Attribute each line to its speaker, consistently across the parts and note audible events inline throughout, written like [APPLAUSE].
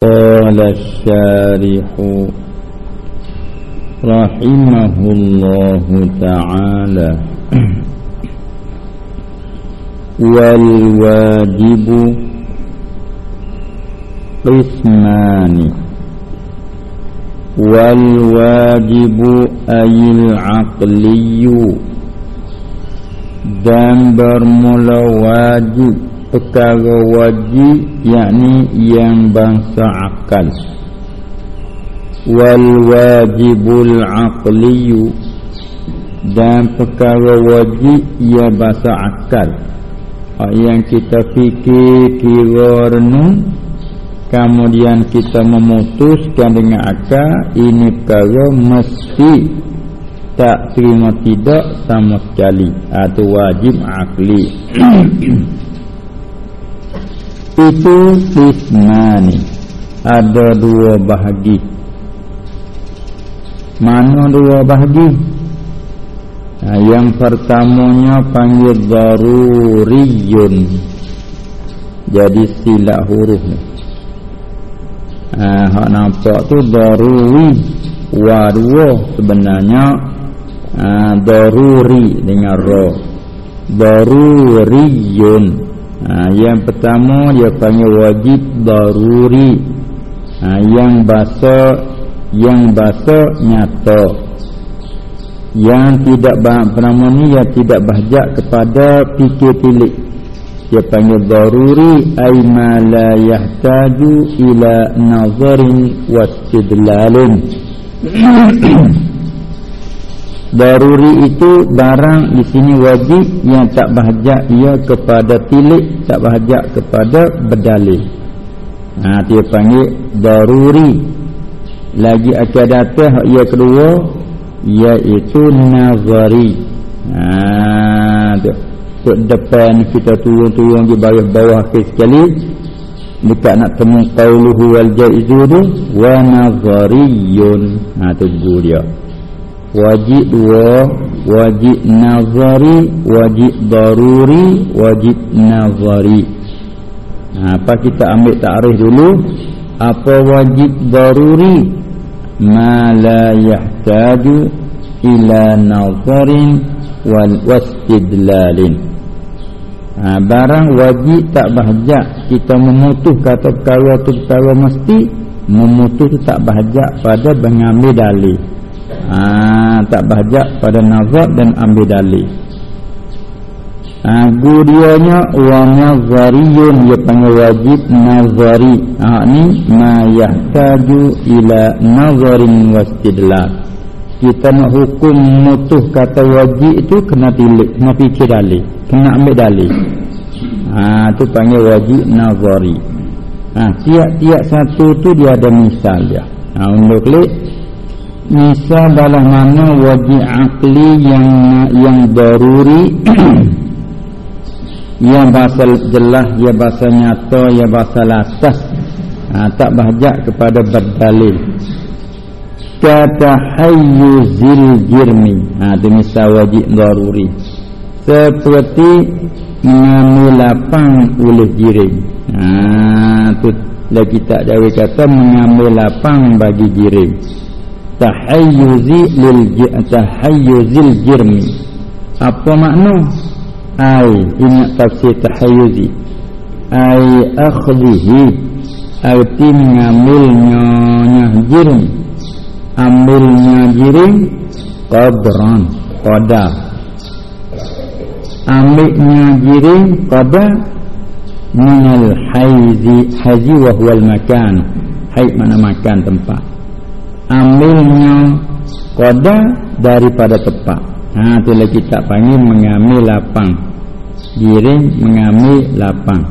Speaker 1: قال الشارح رحمه الله تعالى والواجب قسمان والواجب أي العقلي dan bermula wajib perkara wajib yakni yang bangsa akal. Wal wajibul aqliyu. Dan perkara wajib ia bahasa akal. Yang kita fikir kira renung kemudian kita memutuskan dengan akal ini perkara mesti tak terima tidak sama sekali. Atau wajib akli [CLEARS THROAT] itu ismani ada dua bahagi. Mana dua bahagi? Nah, yang pertamanya panggil daruriyun. Jadi silap huruf ni. Hak nampak tu daruri. Wa dua sebenarnya. Ah daruri dengan ra. Daruriyun ha, Yang pertama dia panggil wajib daruri. Ha, Yang bahasa Yang bahasa nyata. Yang tidak Pertama ni yang tidak bahjak kepada fikir pilih Dia panggil daruri Aima la yahtaju ila nazarin Wastidlalin [CLEARS THROAT] Daruri itu barang di sini wajib yang tak bahajak ia kepada tilik, tak bahajak kepada berdalil. Ha dia panggil daruri. Lagi akan datang ia kedua iaitu nazari. Ha tu. Depan kita turun-turun di bawah-bawah sekali dekat nak temu qauluhu wal jaizu wa nazariyun. Ha tu dia wajib dua wajib nazari wajib daruri wajib nazari. Ha, apa kita ambil takrif dulu apa wajib daruri? Ma la yahtaju ila nazarin wal wastidlalin. Ha, barang wajib tak bahajak kita memutuh kata perkara tu perkara mesti memutuh tak bahajak pada mengambil dalil ha, tak bahajak pada nazar dan ambil dalil. Ha, gudianya wa nazariyun dia panggil wajib nazari. Ha, ni ma yahtaju ila nazarin wastidlal. Kita nak hukum mutuh kata wajib itu kena tilik kena fikir dalil kena ambil dalil. Ha, tu panggil wajib nazari. Ha, tiap-tiap satu tu dia ada misal dia. Ha, untuk klik Nisa dalam mana wajib akli yang yang daruri? [CLEARS THROAT] Yang bahasa jelas ya bahasa nyata ya bahasa lasas. Ha, tak bahjak kepada berdalil. Kata hayyuzil jirmi. Ha itu misal wajib daruri. Seperti mengambil lapang oleh jirim. Ha tu lagi tak jauh kata mengambil lapang bagi jirim tahayyuzi lil tahayyuzil jirmi. Apa makna? Ai ingat tafsir tahayyuzi. Ai akhdhihi arti mengambilnya jirm ambilnya jirim qadran qada ambilnya jirim qada minal haizi hazi wa huwa al makan. Hai mana makan tempat ambilnya koda daripada tepat ha itulah kita panggil mengambil lapang. Jiring mengambil lapang.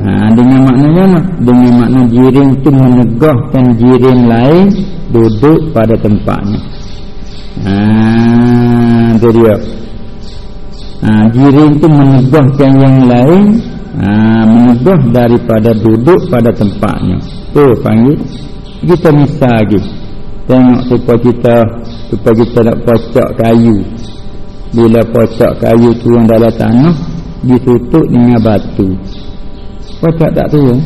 Speaker 1: Ha dengan maknanya dengan makna jiring itu menegahkan jiring lain duduk pada tempatnya. Ha itu dia. Ha jiring itu menegahkan yang lain ha menegah daripada duduk pada tempatnya. Tu panggil kita misal lagi tengok supaya kita supaya kita nak pocok kayu. Bila pocok kayu turun dalam tanah ditutup dengan batu. Pocok tak turun?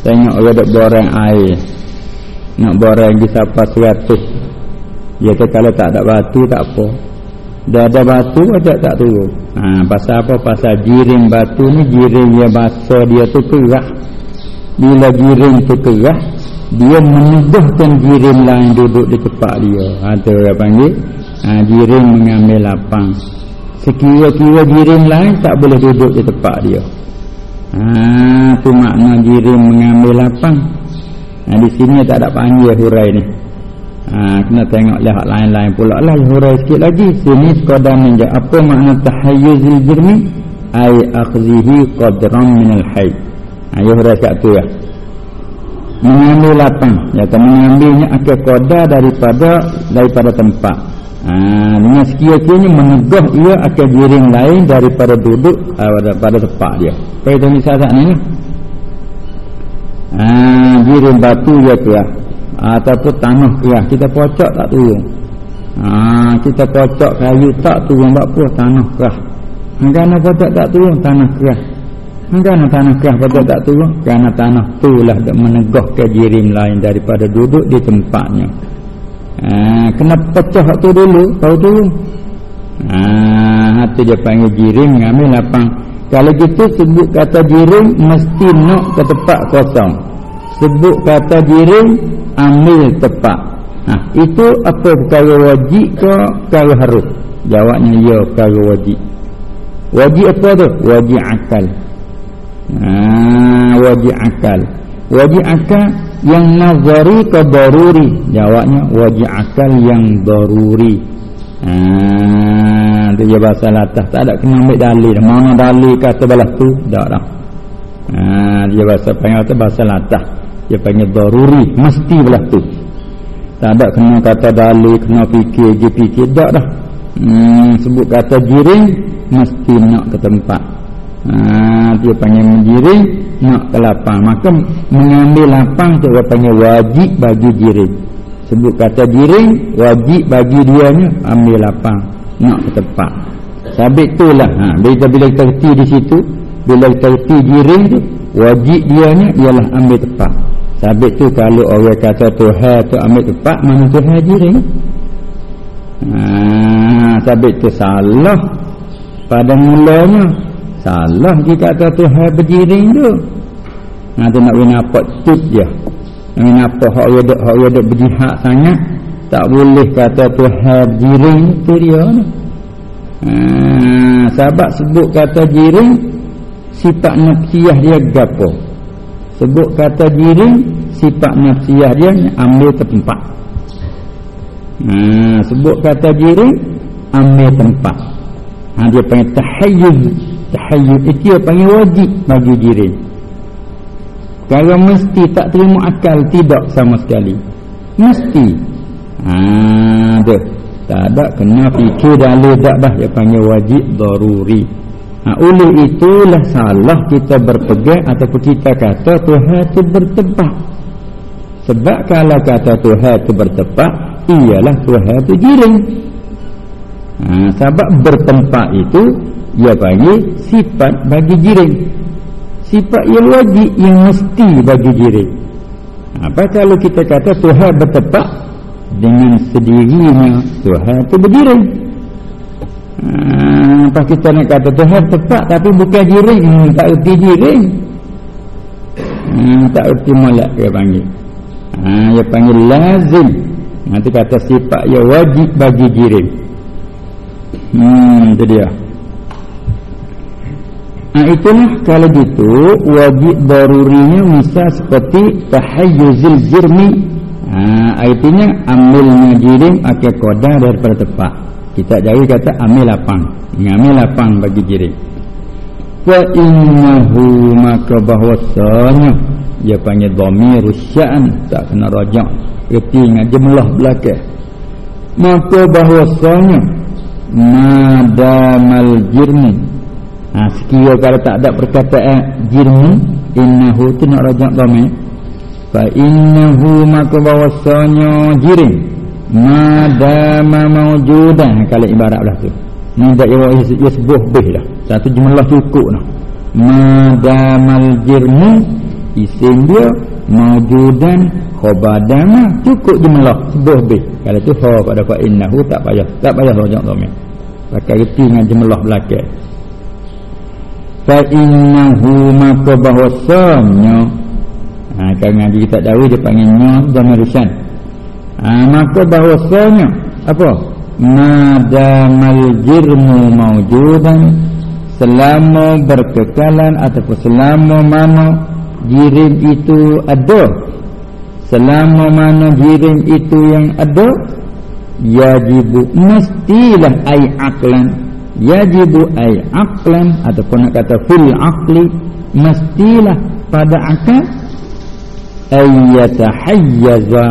Speaker 1: Tengok orang duk borang air. Nak borang di siapa seratus. Dia kata kalau tak ada batu tak apa. Dah ada batu aja tak turun. Ha, pasal apa? Pasal jiring batu ni jiring dia basah dia tu kerah. Bila jiring tu kerah dia menegahkan jiring lain duduk di tempat dia. Ha, tu orang panggil. Ha, jiring mengambil lapang. Sekira-kira lain tak boleh duduk di tempat dia. Ha, tu makna jiring mengambil lapang. Ha, di sini tak ada panggil hurai ni. Ha, kena tengok lihat lain-lain pula. Lah hurai sikit lagi. Sini sekadar menjak apa makna tahayyuzil jirmi? Ay akhzihi qadram minal hay ha, ya hurai kat tu ya mengambil lapang. Ya, mengambilnya akhir kodar daripada daripada tempat. Ha, dengan sekiranya menegah ia akan jiring lain daripada duduk uh, pada tempat dia. Pada tu misalnya ni ha, jiring batu ya tu ya ataupun tanah kerah kita pocok tak turun ha, kita pocok kayu tak turun buat apa tanah kerah kerana pocok tak turun tanah kerah kerana tanah kerah pocok tak turun kerana tanah itulah menegah ke jirim lain daripada duduk di tempatnya. Ha, kena pecah tu dulu tahu turun ha, itu dia panggil jirim mengambil lapang. Kalau gitu sebut kata jirim mesti nak ke tempat kosong. Sebut kata jirim ambil tepat ha, itu apa perkara wajib ke perkara harus? Jawabnya ya perkara wajib. Wajib apa tu? Wajib akal ha, wajib akal. Wajib akal yang nazari ke daruri? Jawabnya wajib akal yang daruri. Ha, tu je bahasa latah. Tak ada kena ambil dalil. Mana dalil kata balas tu? Tak dah ha, dia bahasa panggil tu bahasa latah. Dia panggil daruri. Mesti belah tu. Tak ada kena kata dalil kena fikir je fikir. Tak dah hmm, sebut kata jiring mesti nak ke tempat ha, dia panggil menjiring nak ke lapang maka mengambil lapang dia panggil wajib bagi jiring sebut kata jiring wajib bagi dia ni ambil lapang nak ke tempat sabit tu lah ha, bila, bila kita kerti di situ bila kita kerti jiring tu wajib dia ni ialah ambil tempat Sabit tu kalau orang kata Tuhan tu ambil tempat mana Tuhan jiring. Ha, sabit tu salah pada mulanya. Salah jika kata Tuhan berjiring tu. Ha, tu nak tut dia. Nak nampak hak dia dok hak dia dok berjihad sangat. Tak boleh kata Tuhan berjiring tu dia ni. Ha, sebab sebut kata jiring sifat nafsiyah dia gapo? sebut kata diri sifat nafsiyah dia ambil tempat ha, sebut kata diri ambil tempat ha, dia panggil tahayyuz tahayyuz itu dia panggil wajib bagi diri. Kalau mesti tak terima akal tidak sama sekali. Mesti. Ha, dia tak ada kena fikir dalil tak dah. Dia panggil wajib daruri. Ha, oleh itulah salah kita berpegang ataupun kita kata Tuhan itu bertebak. Sebab kalau kata Tuhan itu bertebak, ialah Tuhan itu jiring. Ha, sebab bertempat itu, ia panggil sifat bagi jiring. Sifat yang wajib, yang mesti bagi jiring. Apa kalau kita kata Tuhan bertepak dengan sendirinya Tuhan itu berjiring. Hmm, apa kita nak kata Tuhan tepat tapi bukan jiring hmm, tak erti jiring hmm, tak erti malak dia panggil hmm, dia panggil lazim nanti kata sifat ya wajib bagi jiring hmm, itu dia Nah itulah kalau gitu wajib darurinya misal seperti tahayyuzil jirmi. Ha, artinya ambilnya jirim akan kodar daripada tepat kita jadi kata ambil lapang. Ambil lapang bagi diri wa innahu maka bahwasanya dia panggil dhamir sya'an tak kena rajak erti dengan jumlah belakang. Maka bahwasanya madamal jirmu ha, sekiranya kalau tak ada perkataan jirmu innahu tu nak rajak dhamir fa innahu maka bahwasanya jirim. Madama mawjudan kalau ibarat lah tu. Ni tak ia sebuah bih lah satu jumlah cukup lah madamal jirmu isim dia maujudan khabadana cukup jumlah sebuah be kalau tu ha pada fa innahu tak payah tak payah rojak dhamir pakai reti dengan jumlah belakang fa innahu maka bahwasanya ha kalau ngaji kita tahu dia panggil nya zaman risan ha, maka bahwasanya apa? Madamal jirmu maujudan selama berkekalan ataupun selama mana jirim itu ada. Selama mana jirim itu yang ada yajibu mestilah ai aqlan yajibu ai aqlan ataupun nak kata fil aqli mestilah pada akal ayyatahayyaza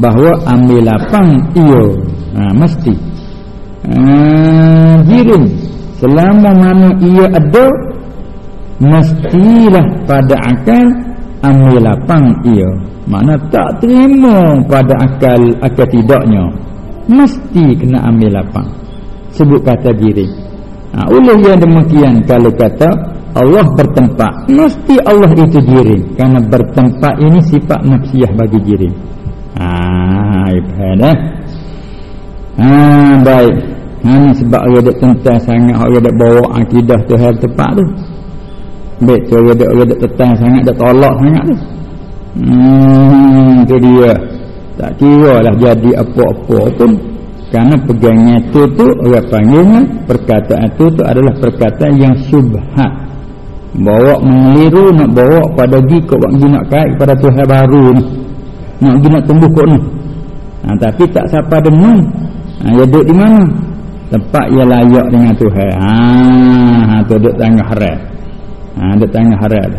Speaker 1: bahawa ambil lapang ia. Ha, mesti. Ha, jirim selama mana ia ada mestilah pada akal ambil lapang ia. Mana tak terima pada akal akal tidaknya. Mesti kena ambil lapang sebut kata diri ha, oleh yang demikian kalau kata Allah bertempat mesti Allah itu diri kerana bertempat ini sifat nafsiyah bagi diri ha, ha, baik Ha ni sebab orang dak tentang sangat orang dak bawa akidah tu hal tepat tu. Baik tu orang dak orang dak tentang sangat dak tolak sangat tu. Hmm tu dia. Tak kira lah jadi apa-apa pun kerana pegangnya tu tu orang panggilnya perkataan tu tu adalah perkataan yang subhat. Bawa mengeliru nak bawa pada gi buat nak kait pada Tuhan baru ni. Nak gi nak tumbuh kau ni. Ha, tapi tak siapa dengar. Ha, ya duduk di mana? tempat yang layak dengan Tuhan ha ha tu duduk tengah haram ha duduk tengah haram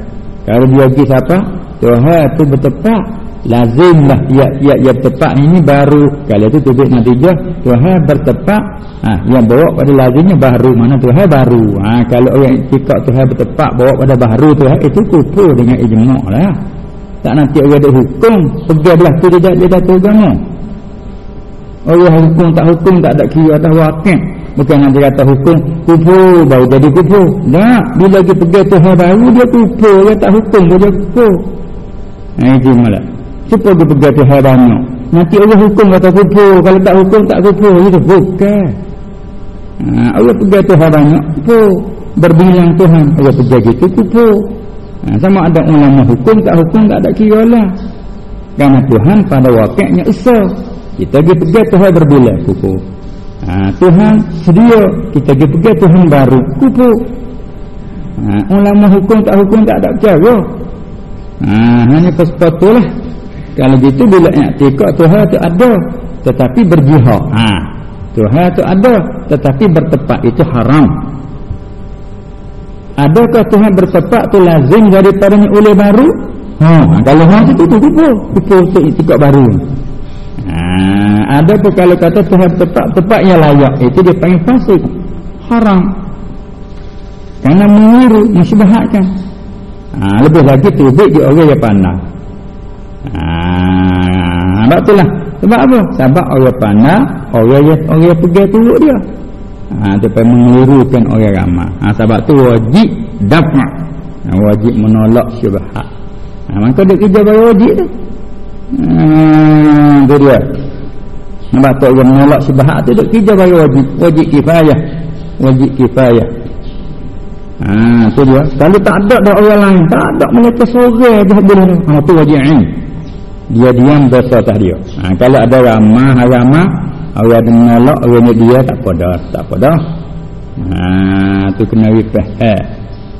Speaker 1: kalau dia pergi siapa Tuhan tu bertepat lazimlah tiap-tiap yang bertepat ini baru. Kalau itu tujuh natijah Tuhan bertepat. Ha, yang bawa pada lazimnya baru. Mana Tuhan baru? Ha, kalau orang cakap Tuhan bertepat bawa pada baru Tuhan itu kufur dengan ijma' lah. Tak nanti orang ada hukum pergi belah tu dia, dah tu agama Allah hukum tak hukum tak ada kira atas wakil. Bukan nanti kata hukum kufur baru jadi kufur tak bila dia pergi Tuhan baru dia kufur dia tak hukum dia kufur nah, itu malah siapa dia pergi Tuhan banyak. Nanti Allah hukum kata kufur. Kalau tak hukum tak kufur. Itu bukan. Nah, Allah pergi Tuhan banyak kufur. Berbilang Tuhan Allah pergi gitu kufur. Nah, sama ada ulama hukum tak hukum tak ada kira lah. Kerana Tuhan pada wakilnya esok kita pergi pergi Tuhan berbila kupu ha, Tuhan sedia. Kita pergi pergi Tuhan baru kupu ha, ulama hukum tak hukum tak ada cara. Ha, hanya lah. Kalau gitu bila iktikad Tuhan itu ada tetapi berjihad. Ha, Tuhan itu ada tetapi bertepat itu haram. Adakah Tuhan bertepat itu lazim daripadanya oleh baru? Ha, kalau hal itu itu kupu kupu itu iktikad baru. Ha, ada pun kalau kata Tuhan tepat tepat yang layak? Itu dia panggil fasik. Haram. Kerana meniru mensyubhatkan ha, lebih lagi tubik dia orang yang pandang ha, sebab itulah sebab apa sebab orang pandang orang yang orang pergi turut dia ha, dia panggil menirukan orang ramah ha, sebab tu wajib dapat ha, wajib menolak syubhat ha, maka dia kerja bagi wajib tu Hmm, dia. Nampak tak orang menolak syubhat tu duk kerja bagi wajib, wajib kifayah. Wajib kifayah. Ha, tu dia. Kalau tak ada dah orang lain, tak ada mereka sore dah boleh. Ha, tu wajib ain. Dia diam dosa atas dia. Ha, kalau ada ramah, ramah, ada menolak, orang dia tak apa dah, tak apa dah. Ha, tu kena rifah. Eh.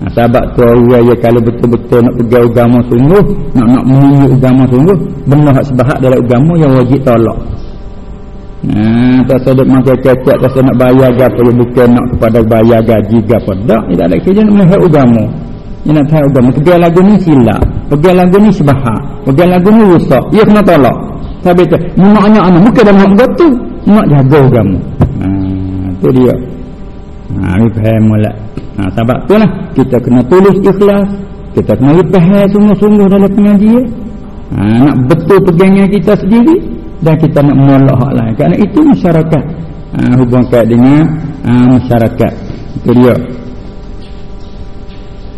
Speaker 1: Ha, sebab tu orang yang kalau betul-betul nak pergi agama sungguh, nak nak menunjuk agama sungguh, benda hak sebahat dalam agama yang wajib tolak. Nah, tak sedap macam cecek, tak nak bayar gapo yang bukan nak kepada bayar gaji gapo. Tak, tidak ada kerja nak melihat agama. Dia nak tahu agama. Pergi lagu ni silap. Pergi lagu ni sebahat. Pergi lagu ni rusak. Ia kena tolak. Tapi tu, maknya anak bukan dalam hak betul. Nak jaga agama. Nah, tu dia. Nah, ini faham mulai. Ha, sebab tu lah kita kena tulis ikhlas kita kena lepah sungguh-sungguh dalam pengajian ha, nak betul pegangan kita sendiri dan kita nak menolak hak lain kerana itu masyarakat ha, hubung kait dengan ha, masyarakat itu dia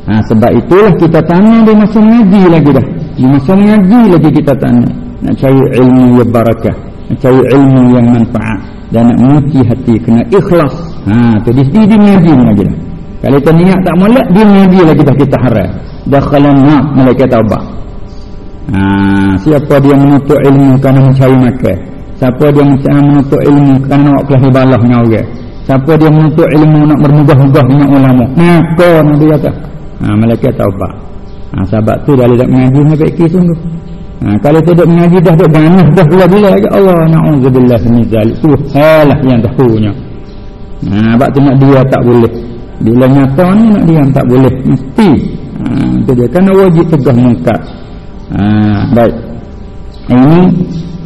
Speaker 1: ha, sebab itulah kita tanya di masa mengaji lagi dah. Di masa mengaji lagi kita tanya. Nak cari ilmu yang barakah. Nak cari ilmu yang manfaat. Dan nak menguci hati kena ikhlas. Ha, tu di sini dia mengaji lagi dah. Kalau kita niat tak molek dia mengaji lagi dah kita harap dakhalan na malaikat taubat. Ha, siapa dia menuntut ilmu kerana mencari makan? Siapa dia menuntut ilmu kerana nak kelahi balah dengan orang? Siapa dia menuntut ilmu nak bermugah-mugah dengan ulama? Maka Nabi kata ha, malaikat taubat ha, sebab tu dah tak mengaji ni baik sungguh ha, kalau tidak mengaji dah tak ganas dah bila-bila ya Allah na'udzubillah min zalik. Tu halah yang tahunya ha, sebab tu nak dia tak boleh. Bila nyata ni nak diam tak boleh. Mesti. Ha, itu dia. Kerana wajib tegah mungkar ha, baik. Ini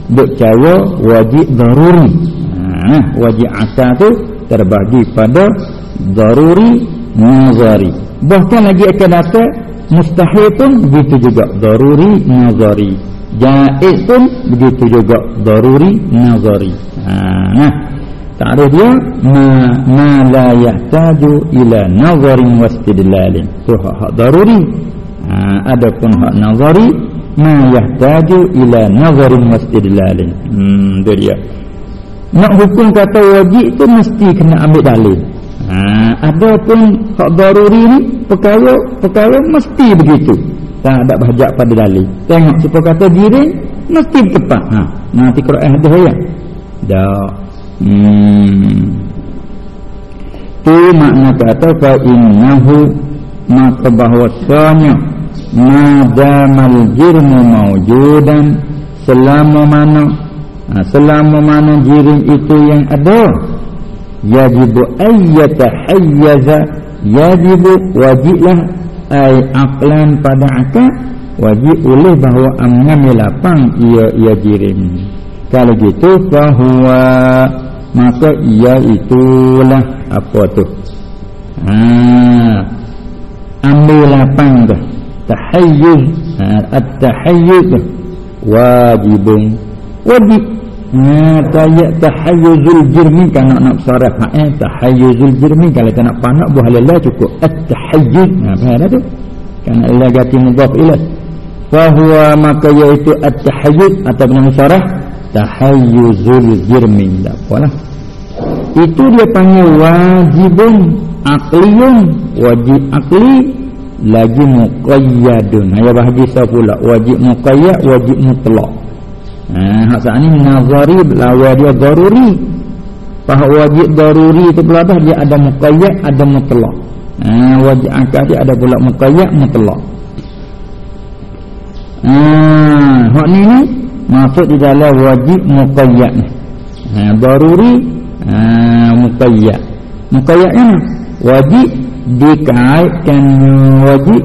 Speaker 1: duk cara wajib daruri. Ha, wajib asal tu terbagi pada daruri nazari bahkan lagi akan datang mustahil pun begitu juga. Daruri nazari. Jaiz pun begitu juga. Daruri nazari. Ha, nah. Ta'rif dia ma, ma la yahtaju ila nazarin wastidlalin tu hak, hak daruri. Ha, adapun hak nazari ma yahtaju ila nazarin wastidlalin hmm dia. Nak hukum kata wajib tu mesti kena ambil dalil ha, ada pun hak daruri ni perkara perkara mesti begitu. Tak ada bahajak pada dalil. Tengok siapa kata diri mesti tepat ha. Nanti Quran ada ya dak. Hmm. Tu makna kata fa innahu maka bahwasanya madamal jirmu maujudan selama mana ha, selama mana jirim itu yang ada yajibu ayyata hayyaza yajibu wajiblah ay aqlan pada akal wajib oleh bahawa mengambil lapang ia ia jirim kalau gitu bahawa maka ia itulah apa tu ha. Ambil lapang tu. Tahayyuz ha, at-tahayyuz. Wajibun. Wajib Nah, kayak tahayyuzul jirmi kan nak nak ha eh tahayyuzul jirmi kalau tak nak panak buah lala cukup. At-tahayyuz nah faham tu? Kan Allah ganti mudhaf ilah. Fa huwa maka iaitu at-tahayyuz atau nama saraf tahayyuzul jirmi. Tak apalah. Itu dia panggil wajibun aqliyun. Wajib aqli lagi muqayyadun. Ayat bahasa pula wajib muqayyad wajib mutlaq Ha, hak saat ni nazari lawa dia daruri. Fahak wajib daruri tu pula dah dia ada muqayyad, ada mutlak. Ha, wajib akad dia ada pula muqayyad, mutlak. Ha, hak ni ni masuk di dalam wajib muqayyad ni. Ha, daruri, ha, muqayyad. Muqayyad ni wajib dikaitkan wajib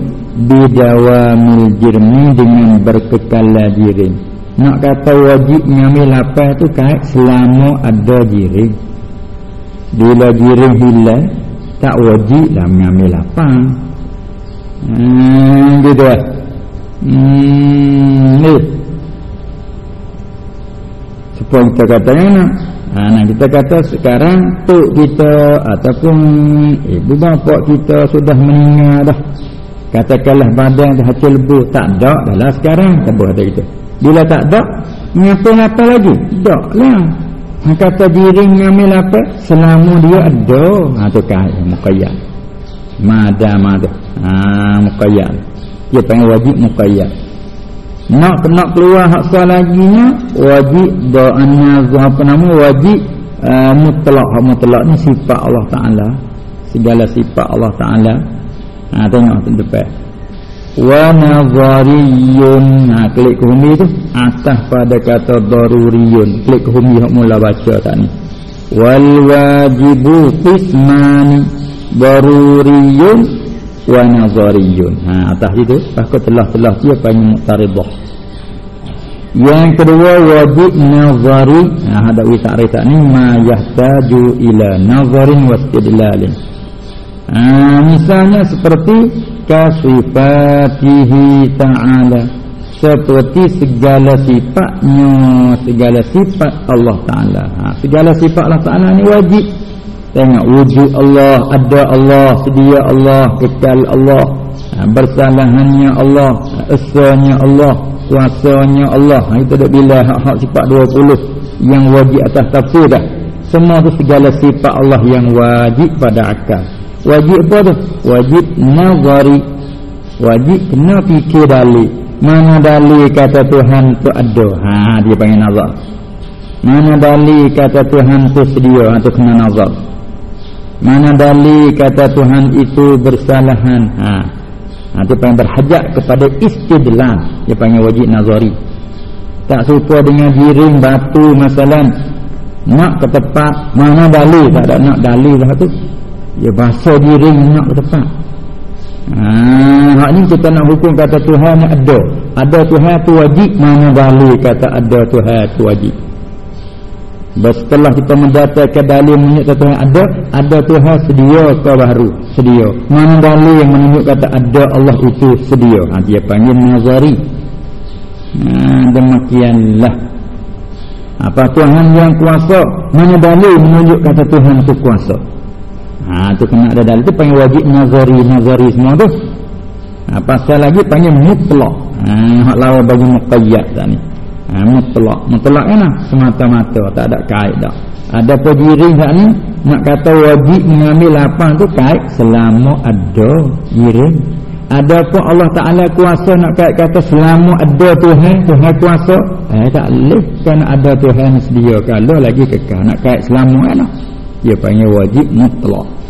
Speaker 1: bidawamil jirmi dengan berkekala jirim nak kata wajib mengambil lapar tu kait selama ada jiring. Bila jiring hilang tak wajib lah mengambil lapar. Hmm, gitu lah hmm, ni. Supaya kita kata nak? Ha, nah kita kata sekarang tu kita ataupun ibu bapa kita sudah meninggal dah. Katakanlah badan dah hasil lebu tak ada dah lah sekarang. Tak ada kita bila tak ada, ngapa-ngapa lagi? Tak lah. Kata diri ngambil apa? Selama dia ada. Ha tu kan muqayyad. Madam ada. Ha muqayyad. Dia panggil wajib muqayyad. Nak nak keluar hak sekali lagi nya wajib doanya apa nama wajib uh, mutlak hak mutlak ni sifat Allah Taala. Segala sifat Allah Taala. Ha tengok tu depan wa nazariyun. Ha klik humi tu atas pada kata daruriyun. Klik humi hok mula baca tak ni. Wal wajibu qisman daruriyun wa nazariyun. Ha atas itu pasal telah-telah dia panggil muqtaridah yang kedua wajib nazari. Ha ada wi takrif tak ni. Ma yahtaju ila nazarin wa istidlalin ha misalnya seperti kasifatihi ta'ala. Seperti segala sifatnya segala sifat Allah Ta'ala. Ha, segala sifat Allah Ta'ala ni wajib. Tengok wujud Allah ada Allah sedia Allah kekal Allah ha, bersalahannya Allah esanya Allah kuasanya Allah. Ha, itu dah bila hak-hak sifat 20 yang wajib atas tafsir dah. Semua tu segala sifat Allah yang wajib pada akal wajib apa tu? Wajib nazari. Wajib kena fikir dalil. Mana dalil kata Tuhan tu ada? Ha dia panggil nazar. Mana dalil kata Tuhan tu sedia? Ha tu kena nazar. Mana dalil kata Tuhan itu bersalahan? Ha ha tu panggil berhajat kepada istidlal. Dia panggil wajib nazari. Tak serupa dengan jiring batu masalah nak ke tempat mana dalil? Tak ada nak dalil lah tu dia bahasa jiring nak ke tempat Ah, hak ni kita nak hukum kata Tuhan ni ada. Ada Tuhan tu wajib, mana dalil kata ada Tuhan tu wajib. Dan setelah kita mendapatkan dalil menunjuk Tuhan ada, ada Tuhan sedia ke baru? Sedia. Mana dalil yang menunjuk kata ada Allah itu sedia? Ha, dia panggil nazari. Ha, demikianlah. Apa Tuhan yang kuasa? Mana dalil menunjuk kata Tuhan itu kuasa? Ha tu kena ada dalil tu panggil wajib nazari nazari semua tu. Ha pasal lagi panggil mutlak. Ha hak lawan bagi muqayyad dah ni. Ha mutlak. Mutlak kan semata-mata tak ada kait. Ada pejiring kat ni nak kata wajib mengambil lapang tu kait selama ada jiring. Ada pun Allah Ta'ala kuasa nak kait kata selama ada Tuhan, Tuhan kuasa. Eh tak boleh kan ada Tuhan sedia. Kalau lagi kekal nak kait selama kan. Dia panggil wajib mutlak.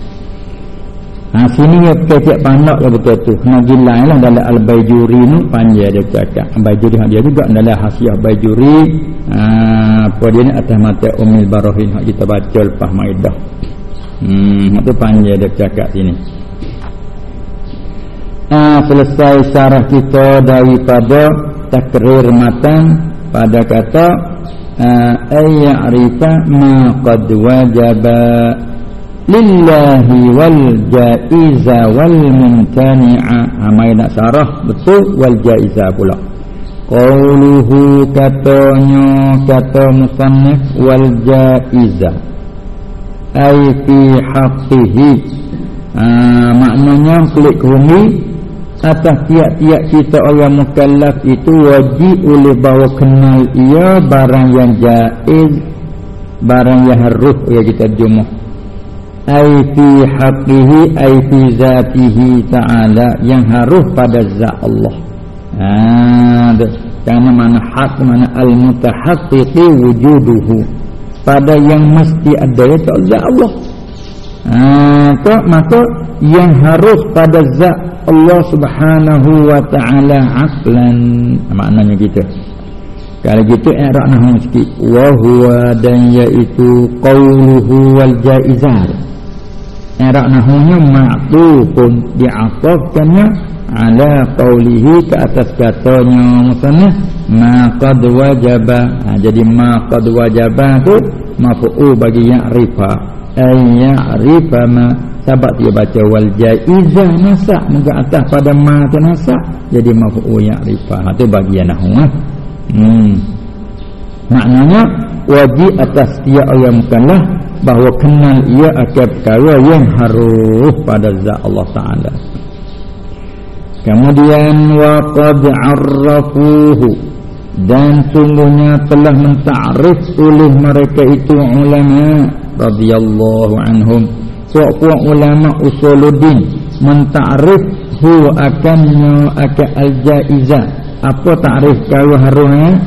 Speaker 1: Ha sini dia kecek pandak dia betul tu. Nagilan lah dalam al-Baijuri ni panjang dia cakap. Baijuri dia juga dalam hasiah Baijuri. Ha apa dia ni atas mata Ummul Barahin hak kita baca lepas Maidah. Hmm tu panjang dia cakap sini. Ha selesai syarah kita daripada takrir matan pada kata ayyarifa ma qad wajaba lillahi wal jaiza wal mumtani'a. Amai nak sarah betul? Wal jaiza pula. Qauluhu katanya kata musannif wal jaiza. Ai fi haqqihi. Ha, maknanya kulit kumi atas tiap-tiap kita orang mukallaf itu wajib oleh bawa kenal ia barang yang jaiz barang yang harus ya kita jumlah ai fi haqqihi ai fi zatihi ta'ala yang harus pada zat Allah. Ha karena mana hak mana al mutahaqqiqi wujuduhu. Pada yang mesti ada ya zat Allah. Ha maka yang harus pada zat Allah Subhanahu wa taala aqlan. Maknanya kita kalau gitu i'rab nahwu sikit. Wa huwa dan iaitu qauluhu wal jaizat Irak nahunya ma'tufun di'atafkannya ala qawlihi ke atas katanya. Maksudnya ma qad wajaba. Ha, jadi ma qad wajaba tu mafu'u bagi ya'rifa. Ay ya'rifa ma. Sahabat dia baca wal jaizah nasa muka atas pada ma tu nasa jadi mafu'u ya'rifa. Ha, tu bagian nahu ha. hmm. maknanya wajib atas setiap orang mukallaf bahawa kenal ia akan perkara yang harus pada zat Allah Taala. Kemudian waqad arrafuhu dan sungguhnya telah mentakrif oleh mereka itu ulama radhiyallahu anhum. Puak-puak ulama usuluddin mentakrif hu akannya akan al-jaizah. Apa takrif kalau harusnya?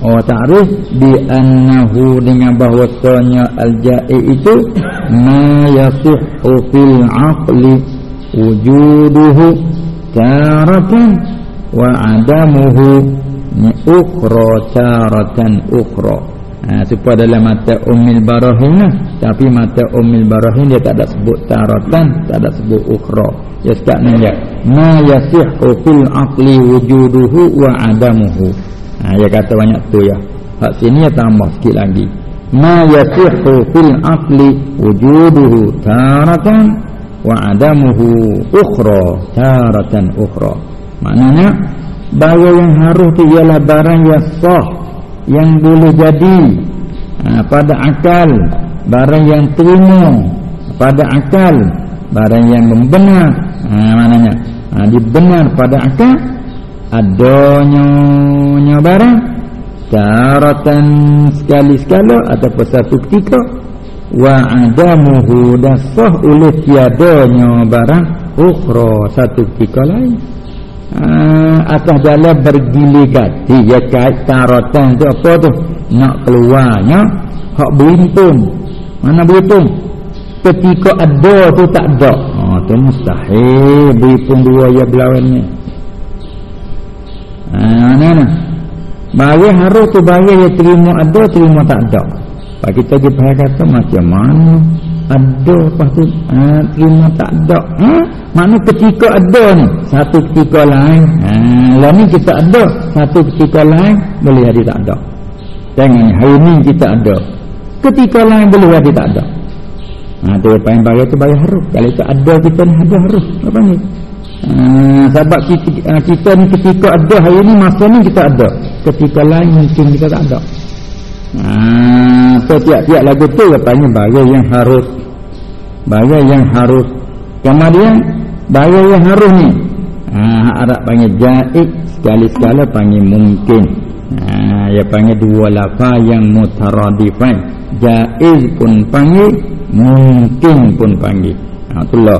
Speaker 1: Oh ta'rif bi annahu dengan bahwasanya al-ja'i itu ma yasihhu fil aqli wujuduhu taratan wa adamuhu ukhra taratan ukhra. Ha, supaya dalam mata umil barahin lah. tapi mata umil barahin dia tak ada sebut taratan tak ada sebut ukhra. Ya sekarang ni ma yasihhu fil aqli wujuduhu wa adamuhu ha, dia kata banyak tu ya. Hak sini ya tambah sikit lagi. Ma yasihu fil aqli wujuduhu taratan wa adamuhu ukhra taratan ukhra. Maknanya barang yang harus tu ialah barang yang sah yang boleh jadi. Ha, pada akal barang yang terima. Pada akal barang yang membenar. Ha, maknanya ha, dibenar pada akal adanya nya barang daratan sekali sekala ataupun satu ketika wa adamuhu dasah oleh tiadanya barang ukhra satu ketika lain. Ha, atas jalan bergilir ganti ya kait taratan tu apa tu? Nak keluarnya hak berhimpun mana berhimpun ketika ada tu tak ada. Ha, tu mustahil. Berhimpun dua ya berlawan ni ha, mana bagi harus tu bagi ya terima ada terima tak ada. Pak kita jumpa kata macam mana ada lepas tu ha, terima tak ada. Ha? mana ketika ada ni satu ketika lain. Ha, lah ni kita ada satu ketika lain boleh jadi tak ada. Jangan hari ni kita ada. Ketika lain boleh jadi tak ada. Ha, tu apa yang bagi tu bagi harus. Kalau itu ada kita ni ada harus. Apa ni ha, sebab kita, ha, kita ni ketika ada hari ni masa ni kita ada. Ketika lain mungkin kita tak ada. Ha, tiap-tiap lagu tu katanya bagai yang harus bagai yang harus. Kemudian bagai yang harus ni ha, Arab panggil jaik sekali-sekala panggil mungkin. Ha, dia panggil dua lafaz yang mutaradifan. Jaiz pun panggil mungkin pun panggil. Ha, itulah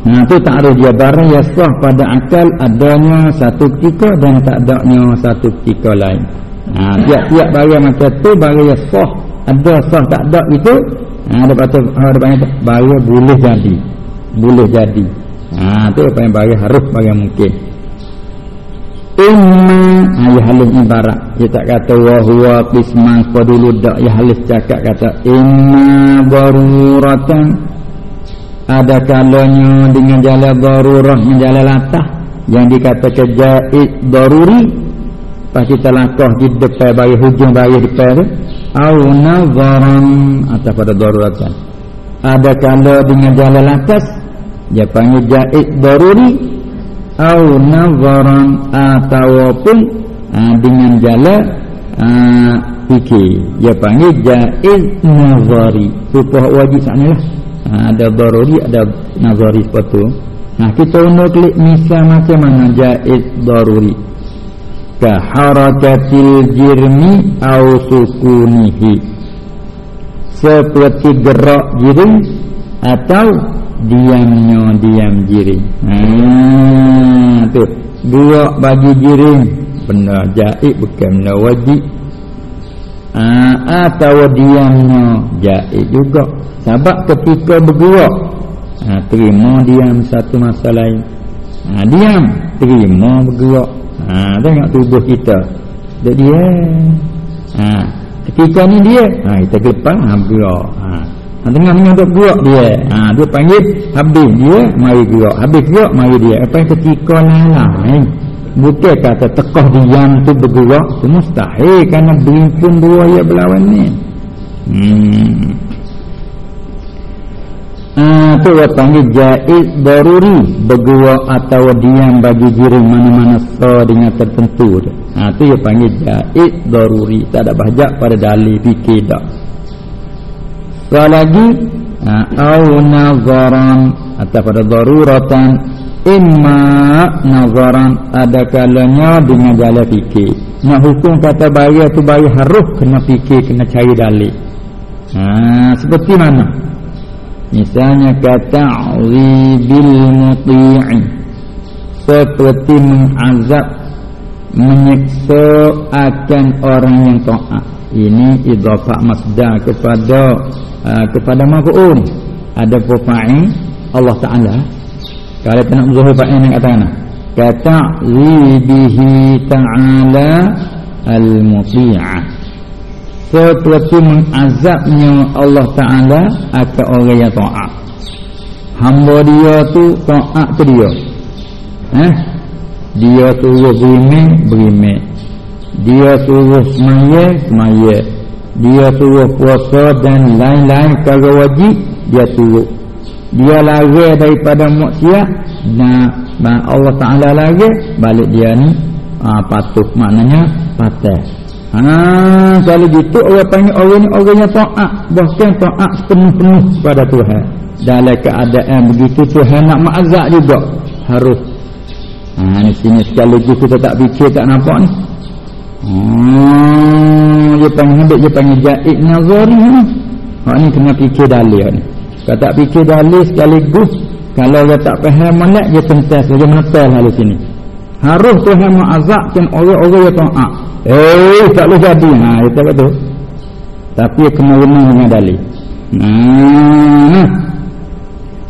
Speaker 1: Nah tu tak ada dia barang yang sah pada akal adanya satu ketika dan tak adanya satu ketika lain. Ha, tiap-tiap barang macam tu barang yang sah ada sah tak ada itu ha, ada patut ada banyak barang boleh jadi. Boleh jadi. Ha, tu apa yang barang harus barang mungkin. Imma ha, Ya halus ibarat. Dia tak kata Wahuwa pisman Fadulu dak Ya halus cakap kata Imma Baruratan Ada kalanya Dengan jalan barurah Dengan jalan latah. Yang dikatakan Jaid Baruri Pas kita langkah di depan bagi hujung bagi depan tu au nazaran atau pada daruratan. Ada kala dengan jalan atas dia panggil jaid daruri au nazaran ataupun ha, dengan jalan ha, fikir. Dia panggil jaid nazari. Supaya wajib sana lah ha, ada daruri ada nazari sepatu. Nah kita untuk klik misal macam mana? Jaid daruri ka harakatil jirmi au sukunihi. Seperti gerak jiring atau diamnya diam jiring. Ha tu. Dua bagi jiring. Benda jaib bukan benda wajib ha, atau diamnya jaib juga. Sebab ketika bergerak ha, terima diam satu masa lain. Ha, diam terima bergerak ha, tengok tubuh kita. Dia dia ha, ketika ni dia ha, kita gelepang ha, gerak ha. Ha, tengah tengah duk gerak dia. Ha, dia panggil habis dia mari gerak habis gerak mari dia. Apa yang ketika lalang eh? Bukan kata tekah diam tu bergerak tu mustahil kerana berimpun dua ya berlawan ni hmm Ah tu dia panggil jaiz daruri bergerak atau diam bagi jiring mana-mana sa dengan tertentu tu. Ha tu dia panggil jaiz daruri tak ada bahajak pada dalil fikir dak. So lagi ha, au nazaran atau pada daruratan imma nazaran ada kalanya dengan jalan fikir. Nak hukum kata bayar tu bayar harus kena fikir kena cari dalil. Ha seperti mana? Misalnya kata bil muti'i seperti mengazab menyiksa akan orang yang taat. Ini idhafah masdar kepada uh, kepada maf'ul. Ada fa'i Allah Taala. Kalau kita nak zuhur fa'i nak kata mana? Kata bihi ta'ala al-muti'ah. Seperti mengazabnya Allah Ta'ala akan orang yang ta'at. Hamba dia tu ta'at ke dia. Eh? dia suruh berimeh berimeh. Dia suruh semaya semaya. Dia suruh puasa dan lain-lain kalau wajib dia suruh dia lari daripada maksiat. Dan Allah Ta'ala lagi balik dia ni ah, patuh maknanya patah. Ha, kalau gitu orang panggil orang ni orang yang taat, bahkan taat sepenuh-penuh pada Tuhan. dalam keadaan begitu Tuhan nak ma'azak juga. Harus. Ha, ni sini sekali lagi kita tak fikir tak nampak ni. Hmm, dia panggil dia panggil jahit nazari ni ha, ni kena fikir dalil ni kalau tak fikir dalil sekaligus kalau dia tak faham mana dia pentas dia menetal halus sini. Harus Tuhan ma'azakkan orang-orang yang ta'at. Eh tak boleh jadi. Ha, dia kata tapi kena dengan dalil. Nah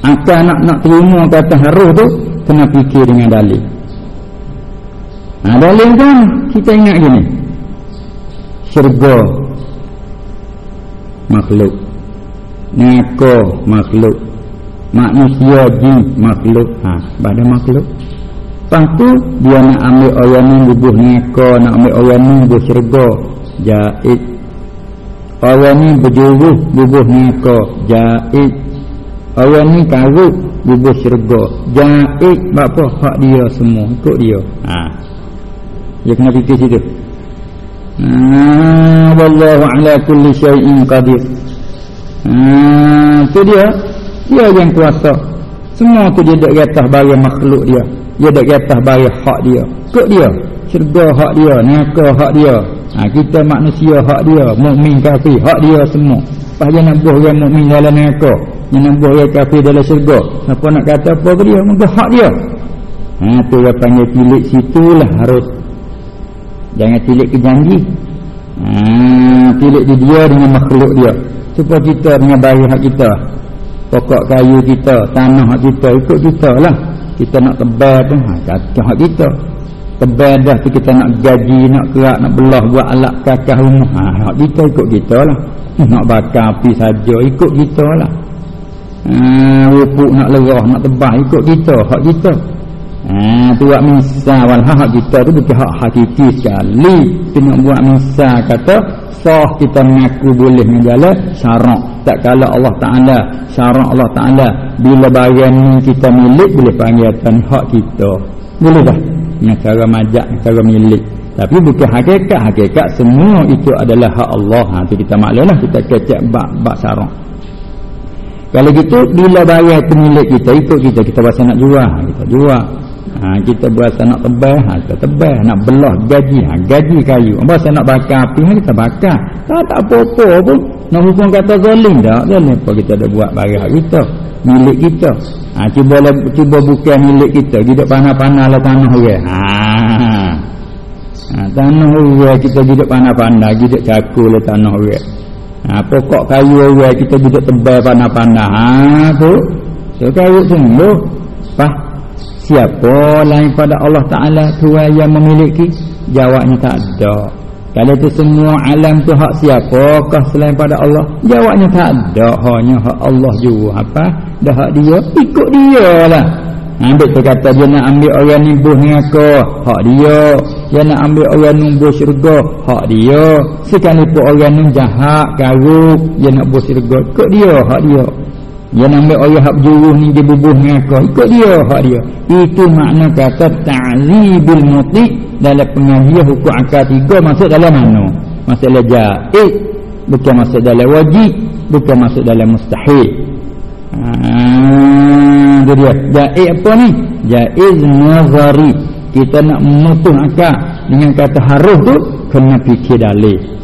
Speaker 1: akan nak nak terima kata harus tu kena fikir dengan dalil. Nah dalil kan kita ingat gini. Syurga makhluk neraka makhluk. Manusia jin makhluk. Ha pada makhluk. Lepas tu dia nak ambil orang ni bubuh neraka nak ambil orang ni bubuh syurga jaid orang ni berjuruh bubuh neraka jaid orang ni karut bubuh syurga jaid apa? Hak dia semua ikut dia. Ha. Dia kena fikir situ. Ha wallahu ala kulli syai'in qadir ha tu dia. Dia yang kuasa. Semua tu dia dak atas bagi makhluk dia. Dia dak atas bagi hak dia. Ikut dia. Syurga hak dia neraka hak dia. Ha, kita manusia hak dia mukmin kafir hak dia semua. Pas dia nak orang mukmin dalam neraka dia nak buh orang kafir dalam syurga. Apa nak kata apa ke dia? Muka hak dia. Ha tu dia panggil tilik situlah harus. Jangan tilik ke janji. Ha tilik di dia dengan makhluk dia supaya kita dengan bayi hak kita. Pokok kayu kita tanah hak kita ikut kita lah. Kita nak tebal tu ha kata hak kita. Tebal dah tu kita nak gaji nak kerak nak belah buat alat kakak rumah. Ha hak kita ikut kita lah. [CLEARS THROAT] Nak bakar api saja ikut kita lah. Ha rupuk nak lerah nak tebal ikut kita hak kita Ha, tu buat misal. Walhaq kita tu bukan hak hakiki sekali. Kena buat misal kata sah kita mengaku boleh menjalan syarak. Tak kala Allah Ta'ala syarak Allah Ta'ala bila bagian ni kita milik boleh panggil hak kita. Boleh tak dengan cara majak cara milik. Tapi bukan hakikat. Hakikat semua itu adalah hak Allah. Ha, tu kita maklumlah kita kecek bak bak syarak. Kalau gitu bila bayar pemilik kita ikut kita. Kita bahasa nak jual. Kita jual ha, kita berasa nak tebal ha, kita tebal. Nak belah gaji ha, gaji kayu. Berasa nak bakar api ha, kita bakar. Tak tak apa-apa pun. Nak hukum kata zalim tak? Zalim apa kita ada buat barang kita? Milik kita. Ha, cuba, cuba bukan milik kita. Hidup panah-panah lah tanah orang ha. ha, tanah orang kita hidup panah-panah. Hidup cakul lah tanah orang ha, pokok kayu orang kita hidup tebal panah-panah. Ha, tu. So kayu sungguh Pah siapa lain pada Allah Ta'ala Tuhan yang memiliki? Jawabnya tak ada. Kalau itu semua alam tu hak siapakah selain pada Allah? Jawabnya tak ada. Hanya hak Allah juga. Apa? Dah hak dia? Ikut dia lah. Ambil tu kata dia nak ambil orang ni buh neraka hak dia. Dia nak ambil orang ni buh syurga. Hak dia. Sekalipun orang ni jahat karuk dia nak buh syurga. Ikut dia hak dia nak ambil orang hak juruh ni dia bubuh neraka ikut dia hak dia. Itu makna kata ta'zibul muti dalam pengajian hukum akal tiga masuk dalam mana? Masuk dalam ja'id bukan masuk dalam wajib bukan masuk dalam mustahil. Haa itu dia. Ja'id apa ni? Ja'id nazari. Kita nak memutus akal dengan kata harus tu kena fikir dalil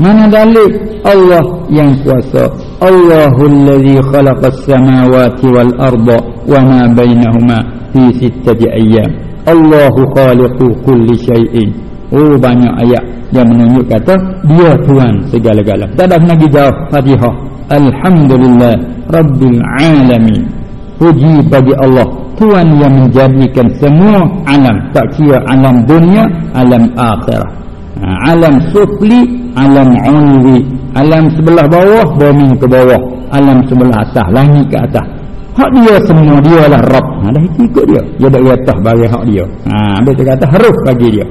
Speaker 1: mana dalil Allah yang kuasa. Allahul ladzi khalaqas samawati wal arda wa ma bainahuma fi sittati ayyam. Allahu khaliqu kulli syai'in oh banyak ayat yang menunjuk kata dia tuan segala-gala. Tak ada lagi jawab Fatihah. Alhamdulillah Rabbil Alamin. Puji bagi Allah. Tuhan yang menjadikan semua alam. Tak kira alam dunia Alam akhirah Alam sufli alam ulwi alam sebelah bawah bumi ke bawah. Alam sebelah atas langit ke atas. Hak dia semua dia lah Rabb. Ha, dah ikut dia. Dia dah atas bagi hak dia. Ha, habis dia kata harus bagi dia.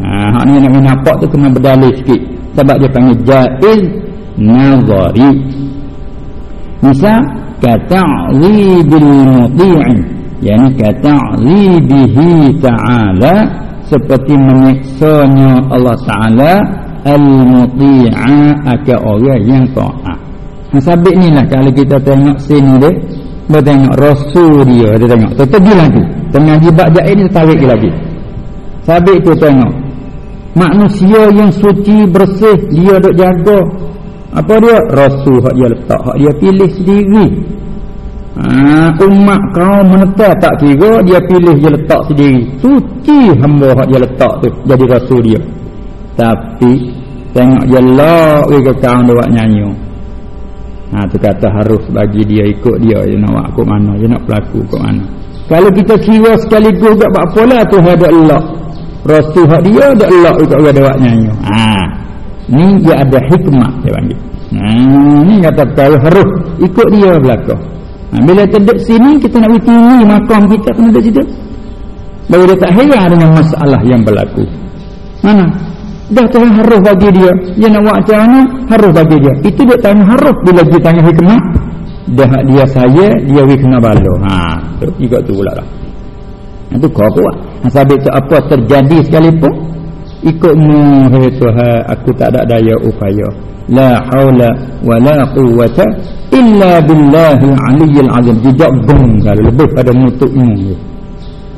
Speaker 1: Ha, hak ni nak nampak tu kena berdalih sikit. Sebab dia panggil jaiz nazari. Misal kata'zibil muti'in yani kata'zibihi ta'ala seperti menyiksanya Allah Ta'ala al-muti'a akan orang yang taat Ha, sabit ni lah kalau kita tengok sini dia Kita tengok rasul dia Kita tengok. Tertegi lagi. Tengah jibat jahit ni tarik lagi. Sabit tu tengok. Manusia yang suci bersih Dia duk jaga. Apa dia? Rasul hak dia letak Hak dia pilih sendiri ha, Umat kau menetap tak kira Dia pilih dia letak sendiri Suci hamba hak dia letak tu Jadi rasul dia Tapi Tengok dia lak ke kawan dia buat nyanyi Ha tu kata harus bagi dia ikut dia dia nak buat ke mana, dia nak pelaku ke mana. Kalau kita kira sekaligus gak buat apalah tu ada Allah. Rasul hak dia ada Allah ikut orang buat nyanyi. Ha. Ni dia ada hikmah dia panggil. Ha ni kata kalau harus ikut dia belakang. Ha, bila terdek sini kita nak tinggi makam kita kena duduk situ. Baru dia tak heran dengan masalah yang berlaku. Mana? Dah Tuhan harus bagi dia. Dia nak buat macam mana? Harus bagi dia. Itu dia tanya harus. Bila dia tanya hikmah. Dah dia saya, dia wik kena balo. Ha, tu. Ikut tu pula lah. Itu kau kuat. Sebab itu apa terjadi sekalipun. Ikut mu, Tuhan. Aku tak ada daya upaya. La hawla wa la quwata illa billahi aliyyil azim. Jijak bung lebih pada mutukmu.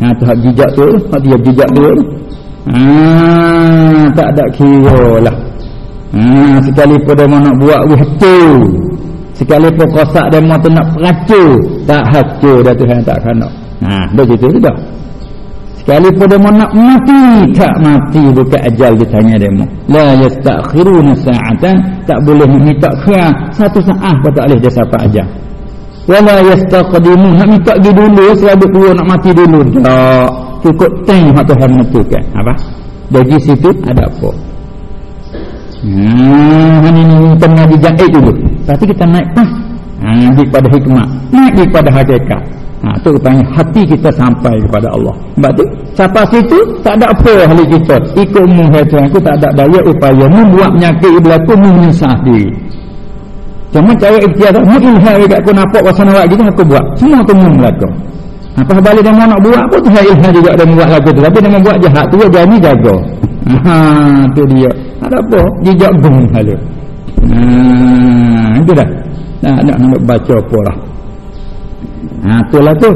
Speaker 1: Ha, tu hak jijak tu. Hak dia jijak tu. Hmm, tak ada kira lah. Hmm, sekali pun dia nak buat wihtu. Sekali pun kosak dia mahu nak peracu. Tak hacu dia Tuhan tak kena. Ha, dah gitu sudah. Sekali pun dia nak mati. Tak mati bukan ajal dia tanya dia. La yastakhiruna sa'atan. Tak boleh minta kira. Satu saat pun tak boleh dia siapa ajal. Wala yastaqdimu. Nak minta pergi dulu. Selabut tua nak mati dulu. Tak cukup time hak Tuhan menentukan apa dari situ ada apa hmm ini ni tengah dijahit dulu tapi kita naik pas ha pada hikmah naik pada hakikat ha tu tanya hati kita sampai kepada Allah sebab tu siapa situ tak ada apa ahli kita ikut muhajir aku tak ada daya upaya membuat penyakit berlaku menyesah diri Cuma cara ikhtiar tak mungkin hal dekat aku nampak wasana buat gitu aku buat. Semua tu mung berlaku. Apa balik dia nak buat pun Tuhan ilham juga dia buat lagu tu. Tapi dia buat jahat tu dia ni jaga. Ha tu dia. Ada apa? Bung halu. Ha itu dah. Nah, nak nak baca apa lah. Ha itulah tu.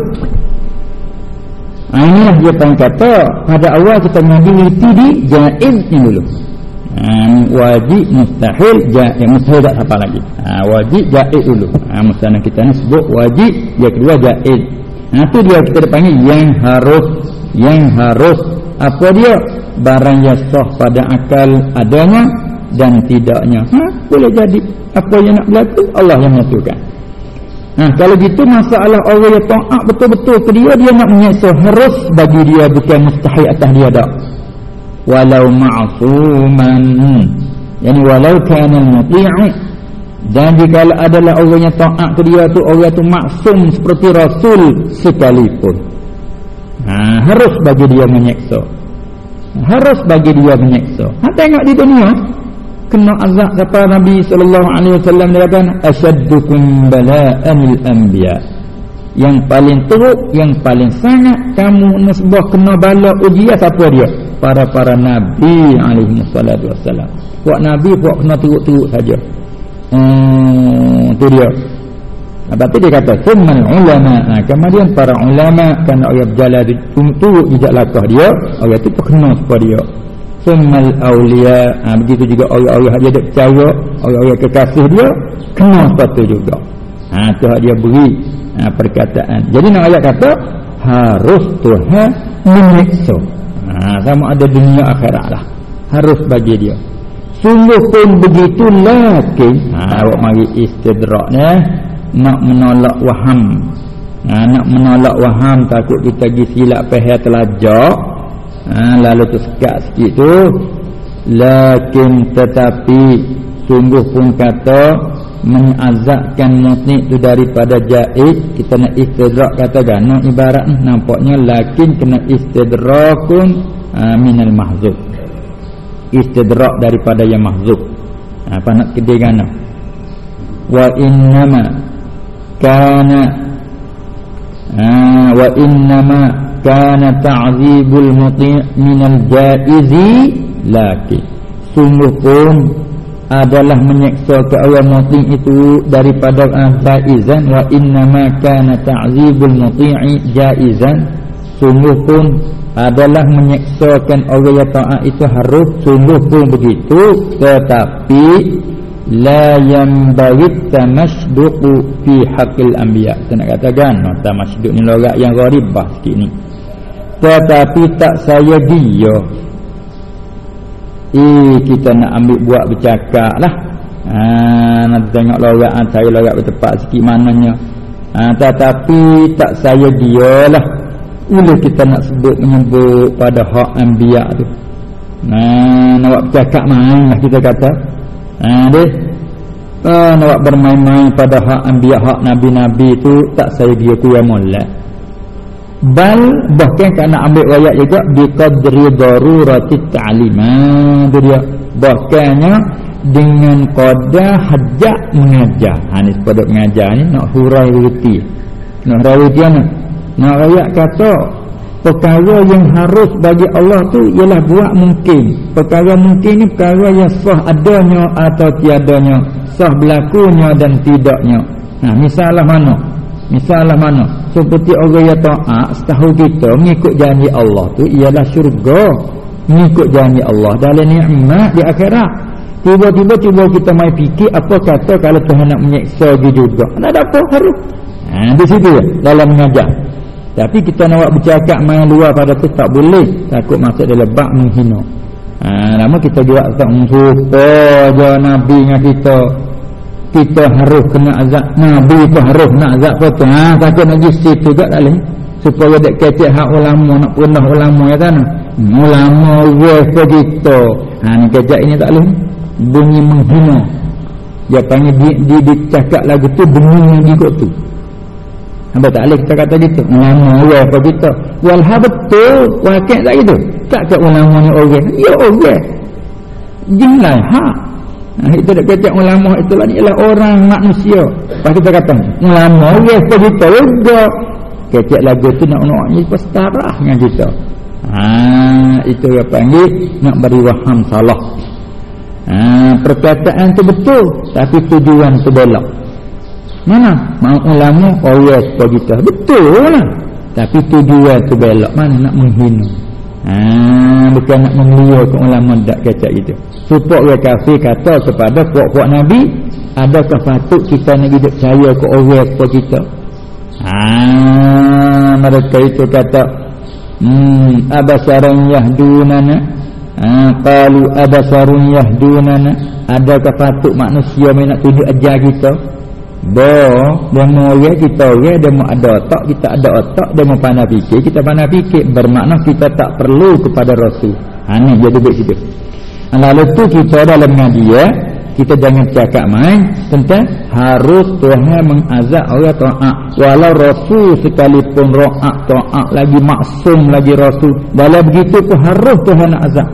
Speaker 1: Ha, inilah dia pun kata pada awal kita itu di jaiz ni dulu. Ha, wajib mustahil jaiz mustahil tak apa lagi. Ha, wajib jaiz dulu. Ha, mustahil kita ni sebut wajib yang kedua jaiz. Nah itu dia kita panggil yang harus yang harus apa dia barang yang sah pada akal adanya dan tidaknya. Ha, boleh jadi apa yang nak berlaku Allah yang menentukan. Nah kalau gitu masalah orang yang taat betul-betul ke dia dia nak menyesal harus bagi dia bukan mustahil atas dia dak. Walau ma'suman. Yani walau kana al-muti'u dan jika adalah orang yang taat ke dia tu orang tu maksum seperti rasul sekalipun. Ha, harus bagi dia menyeksa harus bagi dia menyeksa ha, tengok di dunia kena azab kata Nabi sallallahu alaihi wasallam dia kata asyaddukum bala'anil anbiya yang paling teruk yang paling sangat kamu sebuah kena bala ujian siapa dia para-para nabi alaihi wasallam buat nabi buat kena teruk-teruk saja Hmm, itu dia. Lepas tu dia kata, Summan ulama. Kemudian para ulama, kan orang berjalan itu jejak lakah dia, orang itu terkenal kepada dia. Summal awliya. Ha, begitu juga orang-orang dia percaya, orang-orang kekasih dia, kenal sepatu juga. Ha, itu dia beri ha, perkataan. Jadi nak ayat kata, harus Tuhan menyeksa. Ha, sama ada dunia akhirat lah. Harus bagi dia. Sungguh pun begitu lakin ha, awak mari istidrak ni eh. nak menolak waham. Ha, nak menolak waham takut kita pergi silap pahal telajak. Ha, lalu tersekat sikit tu. Lakin tetapi sungguh pun kata mengazabkan musnik tu daripada jaid kita nak istidrak kata gana ibarat nampaknya lakin kena istidrakun ha, minal mahzub. Istidrak daripada yang mahzub. Ha, apa nak kedigana wa innama kana ha, wa innama kana ta'zibul muti' minal jaizi laki. Sungguh pun adalah menyeksa ke orang muti itu daripada jaizan. Wa inna ma kana ta'zibul muti'i jaizan. Sungguh pun adalah menyeksakan orang yang taat itu harus sungguh pun begitu. Tetapi la yambaghi tamashduqu fi haqqil anbiya. Kita nak katakan no, tamashduq ni logat yang gharibah sikit ni tetapi tak saya dia. Eh kita nak ambil buat bercakap lah. Ha, nak tengok ha, saya logat bertepat sikit mananya ha, tetapi tak saya dia lah. Bila kita nak sebut menyebut pada hak anbiya tu. Nah nak buat bercakap main lah kita kata. Ha, deh. Ha, nak bermain-main pada hak anbiya hak nabi-nabi tu tak saya dia ku yang molek bal bahkan kena ambil ayat juga biqadri darurati ta'liman tu dia. Bahkannya dengan qada hajat mengajar. Ha ni pada mengajar ni nak hurai reti. Nak hurai reti mana? Nak ayat kata perkara yang harus bagi Allah tu ialah buat mungkin. Perkara mungkin ni perkara yang sah adanya atau tiadanya sah berlakunya dan tidaknya. Nah misalnya mana Misalnya mana? Seperti orang yang taat setahu kita mengikut janji Allah tu ialah syurga. Mengikut janji Allah dalam nikmat di akhirat. Tiba-tiba cuba kita mai fikir apa kata kalau Tuhan nak menyeksa dia juga. Nak ada apa harus? Ha, di situ ya, dalam mengajar. Tapi kita nak buat bercakap main luar pada tu tak boleh. Takut masuk dalam bak menghina. Ha, lama kita juga tak mensupa je Nabi dengan kita kita harus kena azab. Nabi pun harus nak azab potong ha, takut nak jisi tu tak boleh. Supaya dek kecek hak ulama nak pernah ulama ya kan ulama wes kita ha, ni kecek ini tak boleh. Bunyi menghina. Dia panggil di, di, di cakap lagu tu bunyi yang ikut tu. Hampa tak boleh kita kata gitu? Ulama wes kita walha betul wakil tak gitu tak cak ulama ni orang. Ya orang. Jinlah hak Nah, itu dak kata ulama itu lah ialah orang manusia. Pas kita kata ulama ya kita juga. Kecek lagu tu nak nak ni pesetarah dengan kita. Ha itu dia panggil nak beri waham salah. Ha perkataan tu betul tapi tujuan tu belok. Mana? Mau ulama oh yes kita. Betul lah. Tapi tujuan tu belok mana nak menghina. Ha, bukan nak memulia ke ulama tak kata itu. Supaya kafir kata kepada puak-puak Nabi, adakah patut kita nak hidup percaya ke orang apa kita? Ha, mereka itu kata, hmm, abasarun yahdunana. Ha, qalu abasarun yahdunana. Adakah patut manusia nak tunjuk ajar kita? Bo, mau ya kita ya mau ada otak kita ada otak mau pandai fikir kita pandai fikir bermakna kita tak perlu kepada rasul. Ha ni dia duduk situ. Lalu tu kita dalam ngaji ya kita jangan cakap main tentang harus Tuhan mengazab orang taat walau rasul sekalipun roak taat lagi maksum lagi rasul walau begitu pun harus Tuhan azab.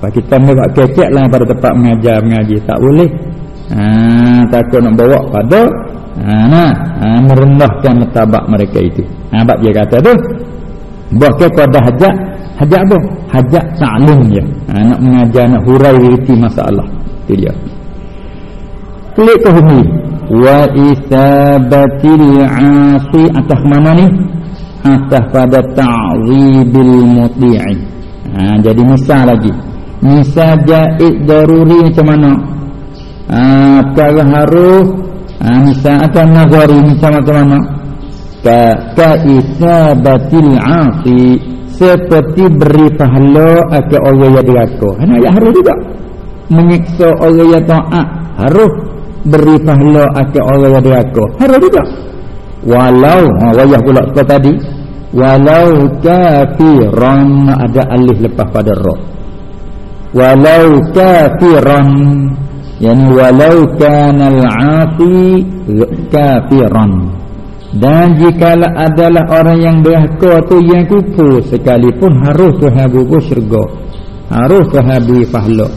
Speaker 1: Pak kita buat kecek lah pada tempat mengajar mengaji tak boleh. Ha, takut nak bawa pada ha, nah, ha, merendahkan metabak mereka itu. Ha, sebab dia kata tu bahkan kau dah hajat? Hajat apa? hajat ta'lim je ha, nak mengajar nak hurai riti masalah. Itu dia. Klik ke humi wa isabatil asi atas mana ni? Atas pada ta'zibil muti'i. Ha, jadi misal lagi. Misal jaid daruri macam mana perkara harus ha, misal akan nazari macam mana ka ka isabatil asi seperti beri pahala akan orang yang diraka ini ayat harus juga. Menyiksa orang yang taat harus beri pahala akan orang yang diraka harus juga. Walau ha, wayah pula seperti tadi. Walau kafiran ada alih lepas pada roh walau kafiran yani walau kana al-'asi kafiran. Dan jika adalah orang yang berhaka tu yang kufur sekalipun harus tuhabu syurga. Harus tuhabu pahala.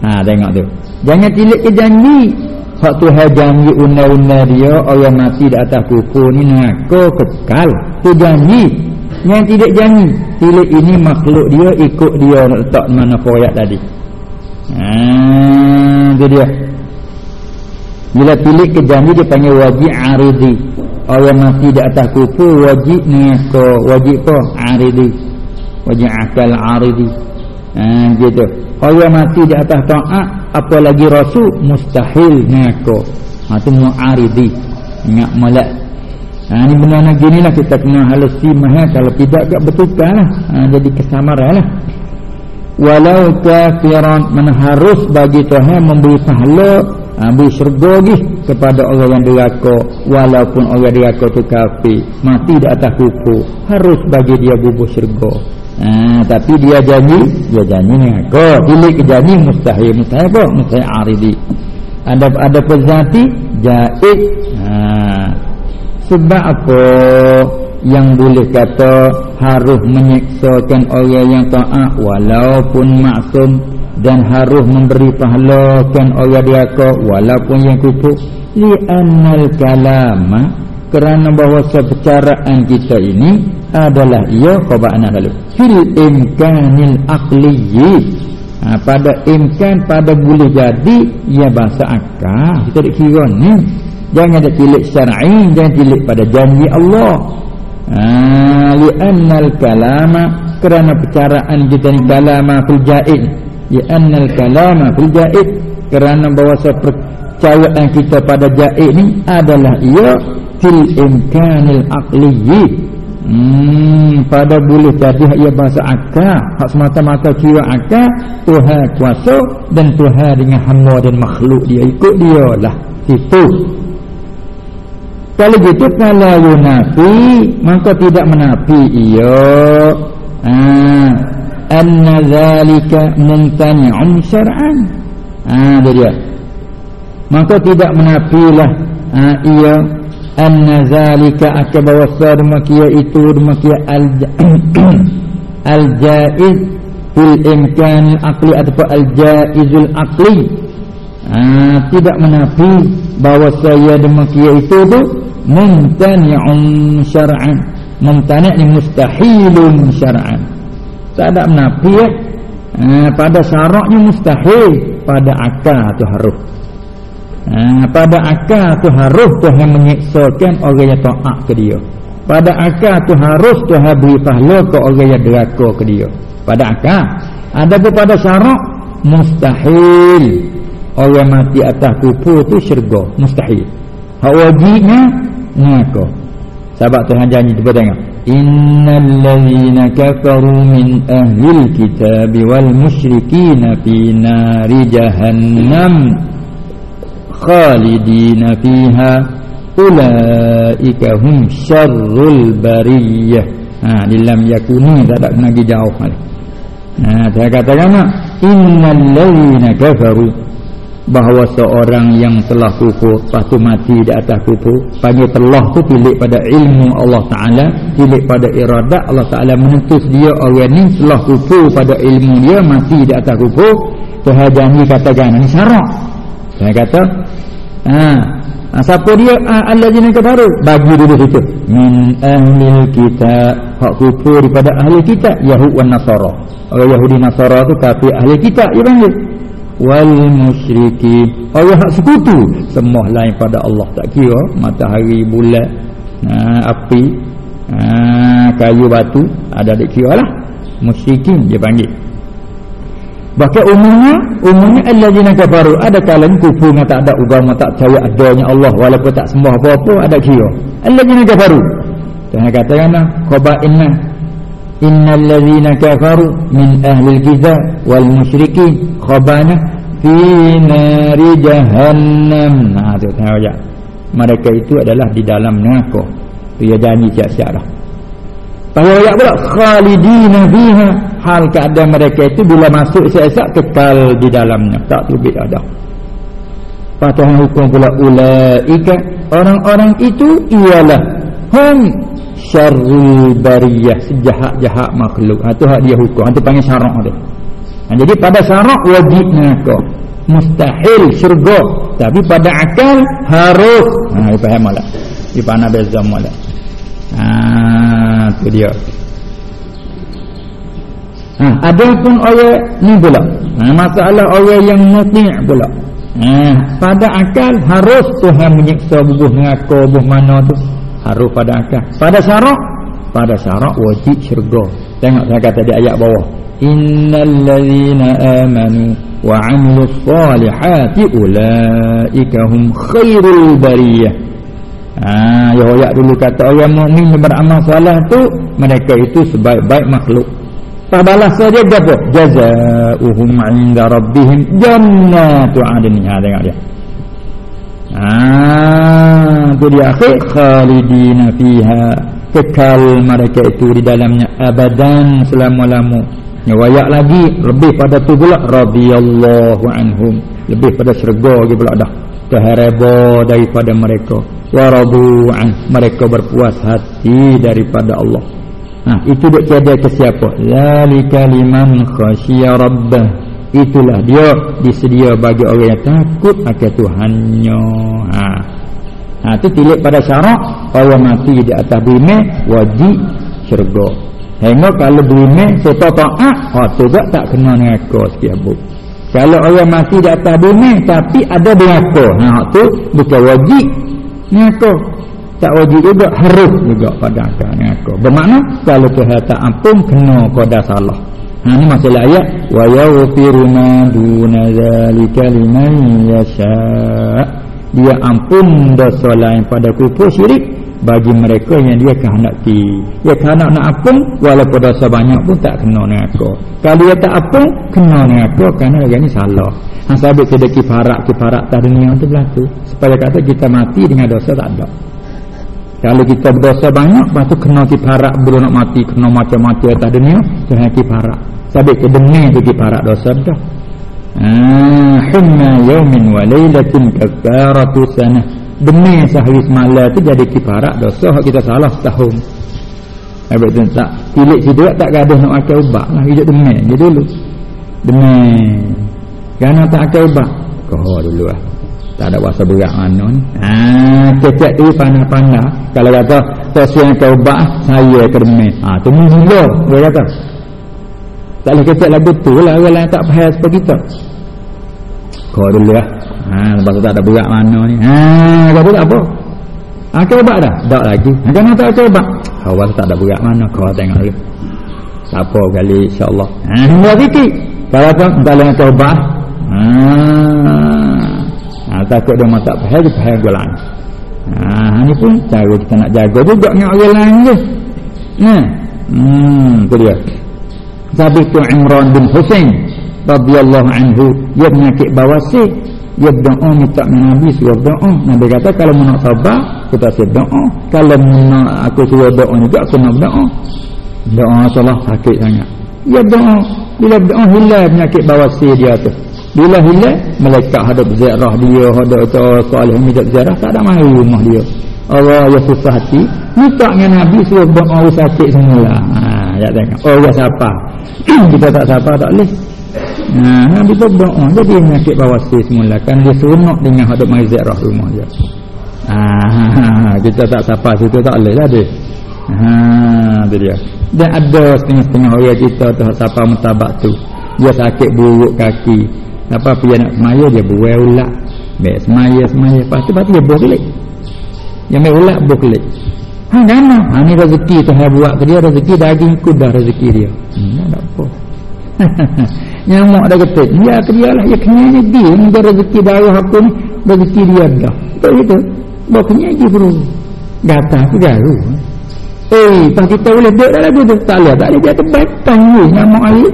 Speaker 1: Ha tengok tu. Jangan tilik ke janji. Hak Tuhan janji undang-undang dia orang mati di atas kufur ni neraka kekal. Tu janji. Yang tidak janji tilik ini makhluk dia ikut dia letak mana ayat tadi Ah, itu dia. Bila pilih ke janji dia panggil wajib aridi. Orang mati di atas kufur wajib ni wajib apa? Aridi. Wajib akal aridi. Ha, gitu. Orang mati di atas taat apalagi rasul mustahil ni ke. Ha tu muaridi. Ingat molek. Ha ni benda nak gini lah kita kena halasi mahal kalau tidak tak bertukar lah. Ha, jadi kesamaran lah walau kafiran mana harus bagi Tuhan memberi pahala ambil ha, syurga lagi kepada orang yang deraka walaupun orang deraka tu kafir mati di atas kufur harus bagi dia bubur syurga. Ha, tapi dia janji dia janji ni aku. Pilih ke janji mustahil mustahil apa? Mustahil aridi. Ada ada pezati jaid ha, sebab apa yang boleh kata harus menyeksakan orang yang taat walaupun maksum dan harus memberi pahala kan orang dia walaupun yang kufur li annal kalama kerana bahawa sepercaraan kita ini adalah ia khabar anak lalu. Fil imkanil aqliyyi ha, pada imkan pada boleh jadi ia bahasa akal. Kita tak kira ni jangan ada tilik syar'i jangan tilik pada janji Allah. Ah, li'annal kalama kerana percaraan kita ni kalama fil jaid. Li'annal kalama fil jaid kerana bahawa percayaan kita pada jaid ni adalah ia fil imkanil aqliyyi hmm, pada boleh jadi ia bahasa akal hak semata-mata kira akal Tuhan kuasa dan Tuhan dengan hamba dan makhluk dia ikut dia lah. Itu kalau gitu kalau yunafi maka tidak menafi iya. Ha anna zalika mumtani'un syar'an. Ha dia. Maka tidak menafilah ha iya anna zalika akbawa sadmakia itu demikian al [COUGHS] al jaiz fil imkan aqli atau al jaizul aqli. Ha, tidak menafi bahawa saya demikian itu tu mumtani'un syar'an. Mumtani' ni mustahilun syar'an. Tak ada menafi ya ha, pada syaraknya mustahil. Pada akal tu harus ha, pada akal tu harus Tuhan menyeksakan orang yang taat ke dia. Pada akal tu harus Tuhan beri pahala ke orang yang deraka ke dia. Pada akal. Ada pun pada syarak mustahil. Orang mati atas kufur tu syurga. Mustahil. Hak wajibnya neraka sahabat Tuhan janji cuba tengok. Innal ladzina kafaru min ahlil kitab wal musyrikin fi nari jahannam. Khalidina fiha. Ulaika hum syarrul bariyah. Ha dalam yakuni tak ada kena pergi jauh ha saya katakan innal ladzina kafaru bahawa seorang yang telah kufur pasti mati di atas kufur panggil telah tu pilih pada ilmu Allah Ta'ala pilih pada iradat Allah Ta'ala menentus dia orang ni telah kufur pada ilmu dia mati di atas kufur Tuhan janji katakan ini syarat saya kata ha, ha siapa dia? Ha, Allah jenis baru bagi dulu situ. Min ahli kita hak kufur daripada ahli kita Yahud wa Nasara. Orang Yahudi Nasara tu kafir ahli kita dia panggil wal musyriki. Allah hak sekutu. Semua lain pada Allah. Tak kira matahari bulan ha, api ha, kayu batu. Ada dak kira lah. Musyrikin dia panggil. Bahkan umumnya umumnya alladzina kafaru ada kalangan kufur yang tak ada agama tak percaya adanya Allah walaupun tak sembah apa-apa ada kira. Alladzina kafaru. Dan katakan khabar inna innal ladzina kafaru min ahli al-kitab wal musyrikin khabana fi nari jahannam. Nah tu tahu ya mereka itu adalah di dalam neraka. Dia janji siap-siap dah. Tahu ayat pula khalidina fiha hal keadaan mereka itu bila masuk siap-siap kekal di dalamnya. Tak tubik ada Patuhan hukum pula ulaika orang-orang itu ialah hum syarrul bariyah sejahat-jahat makhluk. Ha tu hak dia hukum. Ha tu panggil syarak dia. Ha, jadi pada syarak wajib neraka. Mustahil syurga. Tapi pada akal harus. Ha dia faham tak? Di mana beza molek. Ha tu dia. ha, ada pun orang ni pula ha, masalah orang yang muti' pula ha, pada akal harus Tuhan menyiksa bubuh neraka bubuh mana tu harus pada akal pada syarak pada syarak wajib syurga. Tengok saya kata di ayat bawah. Innal ladzina amanu wa 'amilus solihati ulaika hum khairul bariyah. Ha ya ayat dulu kata orang mukmin beramal soleh tu mereka itu sebaik-baik makhluk. Apa balas apa? Jazaohum 'inda rabbihim jannatu 'adn ha tengok dia Ah, tu dia akhir khalidina fiha kekal mereka itu di dalamnya abadan selama-lama. Ya wayak lagi lebih pada tu pula radhiyallahu anhum. Lebih pada syurga lagi pula dah. Terheba daripada mereka. Waradu an mereka berpuas hati daripada Allah. Nah, itu dak tiada ke siapa? Zalika liman khasyiya rabbah itulah dia disedia bagi orang yang takut akan Tuhannya. Ha. Ha tu tilik pada syarat orang mati di atas bumi wajib syurga. Hingga kalau bumi serta taat ha tu tak tak kena neraka sikit abu kalau orang mati di atas bumi tapi ada neraka. Ha tu bukan wajib neraka. Tak wajib juga harus juga pada neraka. Bermakna kalau Tuhan tak ampun kena pada salah Ha ni masalah ayat wa yaghfiru ma duna zalika liman yasha. Dia ampun dosa lain pada kufur syirik bagi mereka yang dia kehendaki. Dia kehendak nak ampun walaupun dosa banyak pun tak kena neraka. Kalau dia tak ampun kena neraka kerana dia ni salah. Ha sabit sedekah kifarat kifarat tak dunia tu berlaku supaya kata kita mati dengan dosa tak ada. Kalau kita berdosa banyak, lepas tu kena kiparak belum nak mati, kena macam-macam atas dunia, kena kiparak. Sabit ke demi tu kiparak dosa dah. Ah, humma yawmin wa laylatin kafaratu sanah. Demi sehari semalam tu jadi kiparak dosa kita salah setahun. Habis tu tak tilik situ tak gaduh nak makan ubat lah hidup demi je dulu. Demi. Kerana tak makan ubat. Kau dulu lah tak ada bahasa berat mana ni haa kecek tu panah-panah kalau kata sosial kau ubah saya kermet haa tu mula dia kata tak boleh kecek lagu tu lah orang lain tak faham seperti kita kau dulu lah. Haa lepas tu tak ada berat mana ni. Haa kata tak apa? Haa kau ubah dah? Tak lagi. Haa kenapa tak kau ubah awal tak ada berat mana kau tengok dulu tak apa kali insyaAllah. Haa hingga sikit kalau tak boleh kau ubah haa ha, takut dia masak pahal dia pahal golan ha, ni pun cara kita nak jaga juga dengan orang lain je. Nah hmm tu dia Sabit tu Imran bin Hussein radhiyallahu anhu. Dia penyakit bawasir. Dia berdoa minta Nabi suruh doa Nabi kata kalau nak sabar kita suruh doa kalau nak aku suruh doa juga aku nak doa doa salah sakit sangat. Dia doa bila doa hilang penyakit bawasir dia tu. Bila hilang malaikat hadap ziarah dia hadap salih hidup ziarah tak ada mari rumah dia. Allah ya susah hati minta dengan Nabi suruh doa sakit semula. Ha ya tengok. Oh ya siapa [CLEARS THROAT] kita tak siapa tak boleh? Nah, Nabi tu doa jadi penyakit bawasir semula kan dia seronok dengan hadap mari ziarah rumah dia. Ah, kita tak siapa situ tak boleh lah dia. Ha, tu dia. Dan ada setengah-setengah orang kita tu siapa mentabak tu. Dia sakit buruk kaki, apa dia nak semaya dia buai ulak baik semaya semaya. Lepas tu lepas tu dia buah kelik. Yang baik ulak buah kelik ha mana ha ni rezeki tu yang buat ke dia rezeki daging kuda rezeki dia. Hmm tak apa? [LAUGHS] Nyamuk dah ketik dia ke dia lah ya kenyanya dia. Ni dia rezeki darah aku ni? Rezeki dia dah. Betul itu bawa kenyanya dia bro gata aku garu eh pas kita boleh duduk dalam tu tak boleh. Tak boleh dia terbatang ni nyamuk air.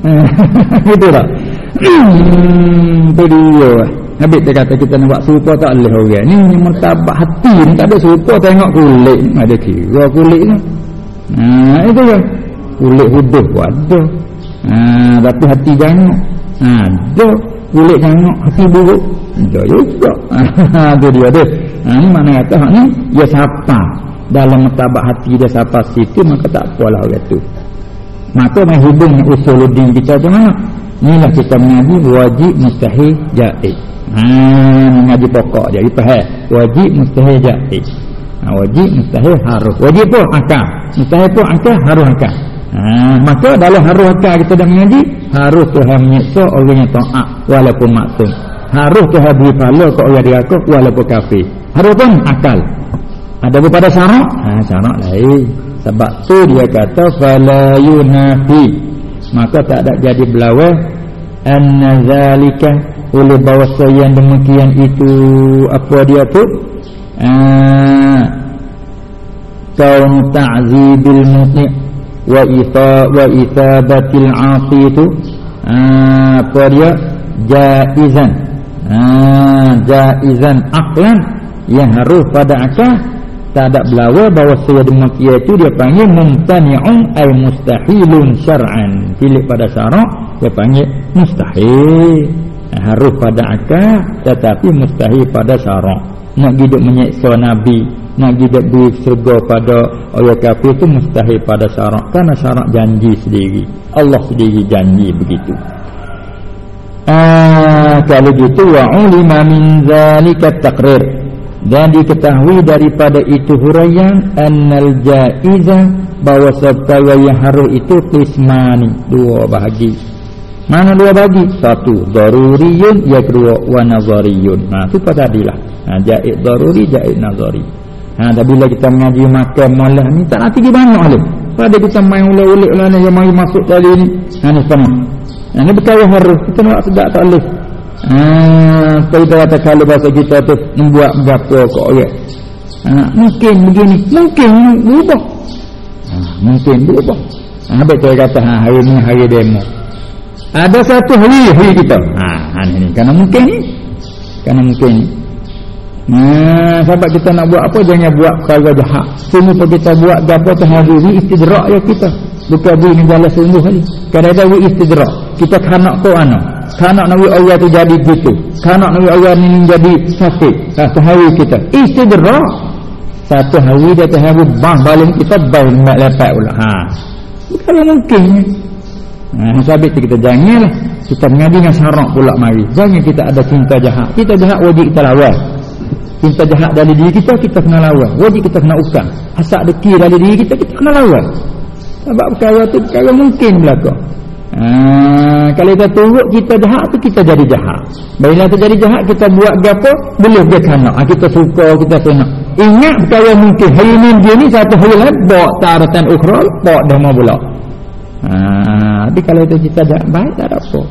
Speaker 1: [LAUGHS] Itu tak? [CLEARS THROAT] Hmm, itu dia Habis dia kata kita nak buat serupa tak boleh orang. Ni mertabat hati ni tak ada serupa tengok kulit ada kira kulit ni. Ha, itu kan kulit huduh pun ada ha, tapi hati jangok ha, ada kulit jangok hati buruk. Ada juga. Ha, [LAUGHS] itu dia tu ha, ni mana kata ni dia siapa dalam mertabat hati dia siapa situ maka tak apalah orang tu maka main hubung usuluddin kita macam mana? Inilah kita mengaji wajib mustahil jaiz ha mengaji pokok dia itu faham wajib mustahil jaiz. Ha, wajib mustahil harus. Wajib pun akal. Mustahil pun akal harus akal. Ha, maka dalam harus akal kita dah mengaji harus Tuhan menyeksa orang yang taat walaupun maksum. Harus Tuhan beri pahala ke orang diraka walaupun kafir. Harus pun akal. Ada pada syarak? Ha, syarak lain. Sebab tu dia kata fala yunafi. Maka tak ada jadi belawah anna zalika oleh bahasa yang demikian itu apa dia tu? Ah kaum ta'zibil muti' wa itha wa ithabatil 'asi itu apa dia? Jaizan. Ah jaizan aqlan yang harus pada akal tak ada belawa bahawa saya demikian itu dia panggil mumtani'un ay mustahilun syar'an. Pilih pada syarak dia panggil mustahil harus pada akal tetapi mustahil pada syarak. Nak hidup menyeksa nabi nak hidup di surga pada orang kafir itu mustahil pada syarak. Karena syarak janji sendiri. Allah sendiri janji begitu. Ah, kalau gitu wa ulima min zalika taqrir dan diketahui daripada itu huraian annal jaiza bahawa perkara yang harus itu qismani dua bahagi mana dua bahagi satu daruriyun yang kedua wa nazariyun. Nah itu pada tadilah ha jaiz daruri jaiz nazari. Ha tapi bila kita mengaji makan malah ni tak nanti di banyak alim pada kita main ulik-ulik lah yang mari masuk kali ni. Ha ni sama. Ha ni perkara harus. Kita nak sedap tak boleh. Ah, kita kata kalau bahasa kita tu membuat berapa kok ya. Ha, mungkin begini, mungkin berubah. Ha, mungkin berubah. Ha, betul kata ha, hari ni hari demo. Ada satu hari hari kita. Ha, ha ni, kerana mungkin ni. Kerana mungkin ni. Nah, sebab kita nak buat apa jangan buat perkara jahat. Semua kita buat gapo tu hari ni istidrak ya kita. Bukan beri ni balas sungguh kali. Kadang-kadang istidrak. Kita kanak kau anak kanak Nabi Allah tu jadi begitu kanak Nabi Allah ni jadi sakit satu hari kita istidrak satu hari dia terharu bang balik kita balik mak lepak pula ha. kalau mungkin ha, sabit kita jangan lah. Kita mengaji dengan syarak pula mari. Jangan kita ada cinta jahat. Kita jahat wajib kita lawan. Cinta jahat dari diri kita kita kena lawan. Wajib kita kena usang hasad deki dari diri kita kita kena lawan. Sebab perkara tu perkara mungkin belakang Ha, kalau kita turut kita jahat tu kita jadi jahat. Bila kita jadi jahat kita buat gapo boleh dia kena. Ha, kita suka kita senang. Ingat perkara mungkin. Hari ni dia ni satu hari lain bawa taratan ukhra bawa dah mau pula. Ha, tapi kalau itu kita jahat baik tak ada apa.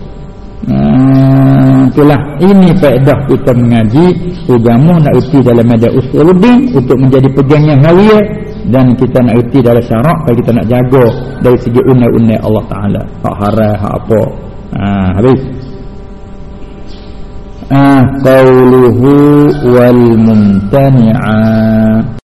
Speaker 1: Ha, itulah. Ini faedah kita mengaji. Agama nak uti dalam media usuluddin untuk menjadi pegang yang harian dan kita nak erti dalam syarak kalau kita nak jaga dari segi unai-unai Allah Ta'ala. Hak haram, hak apa. Ha, habis. Ah, qawluhu wal mumtani'a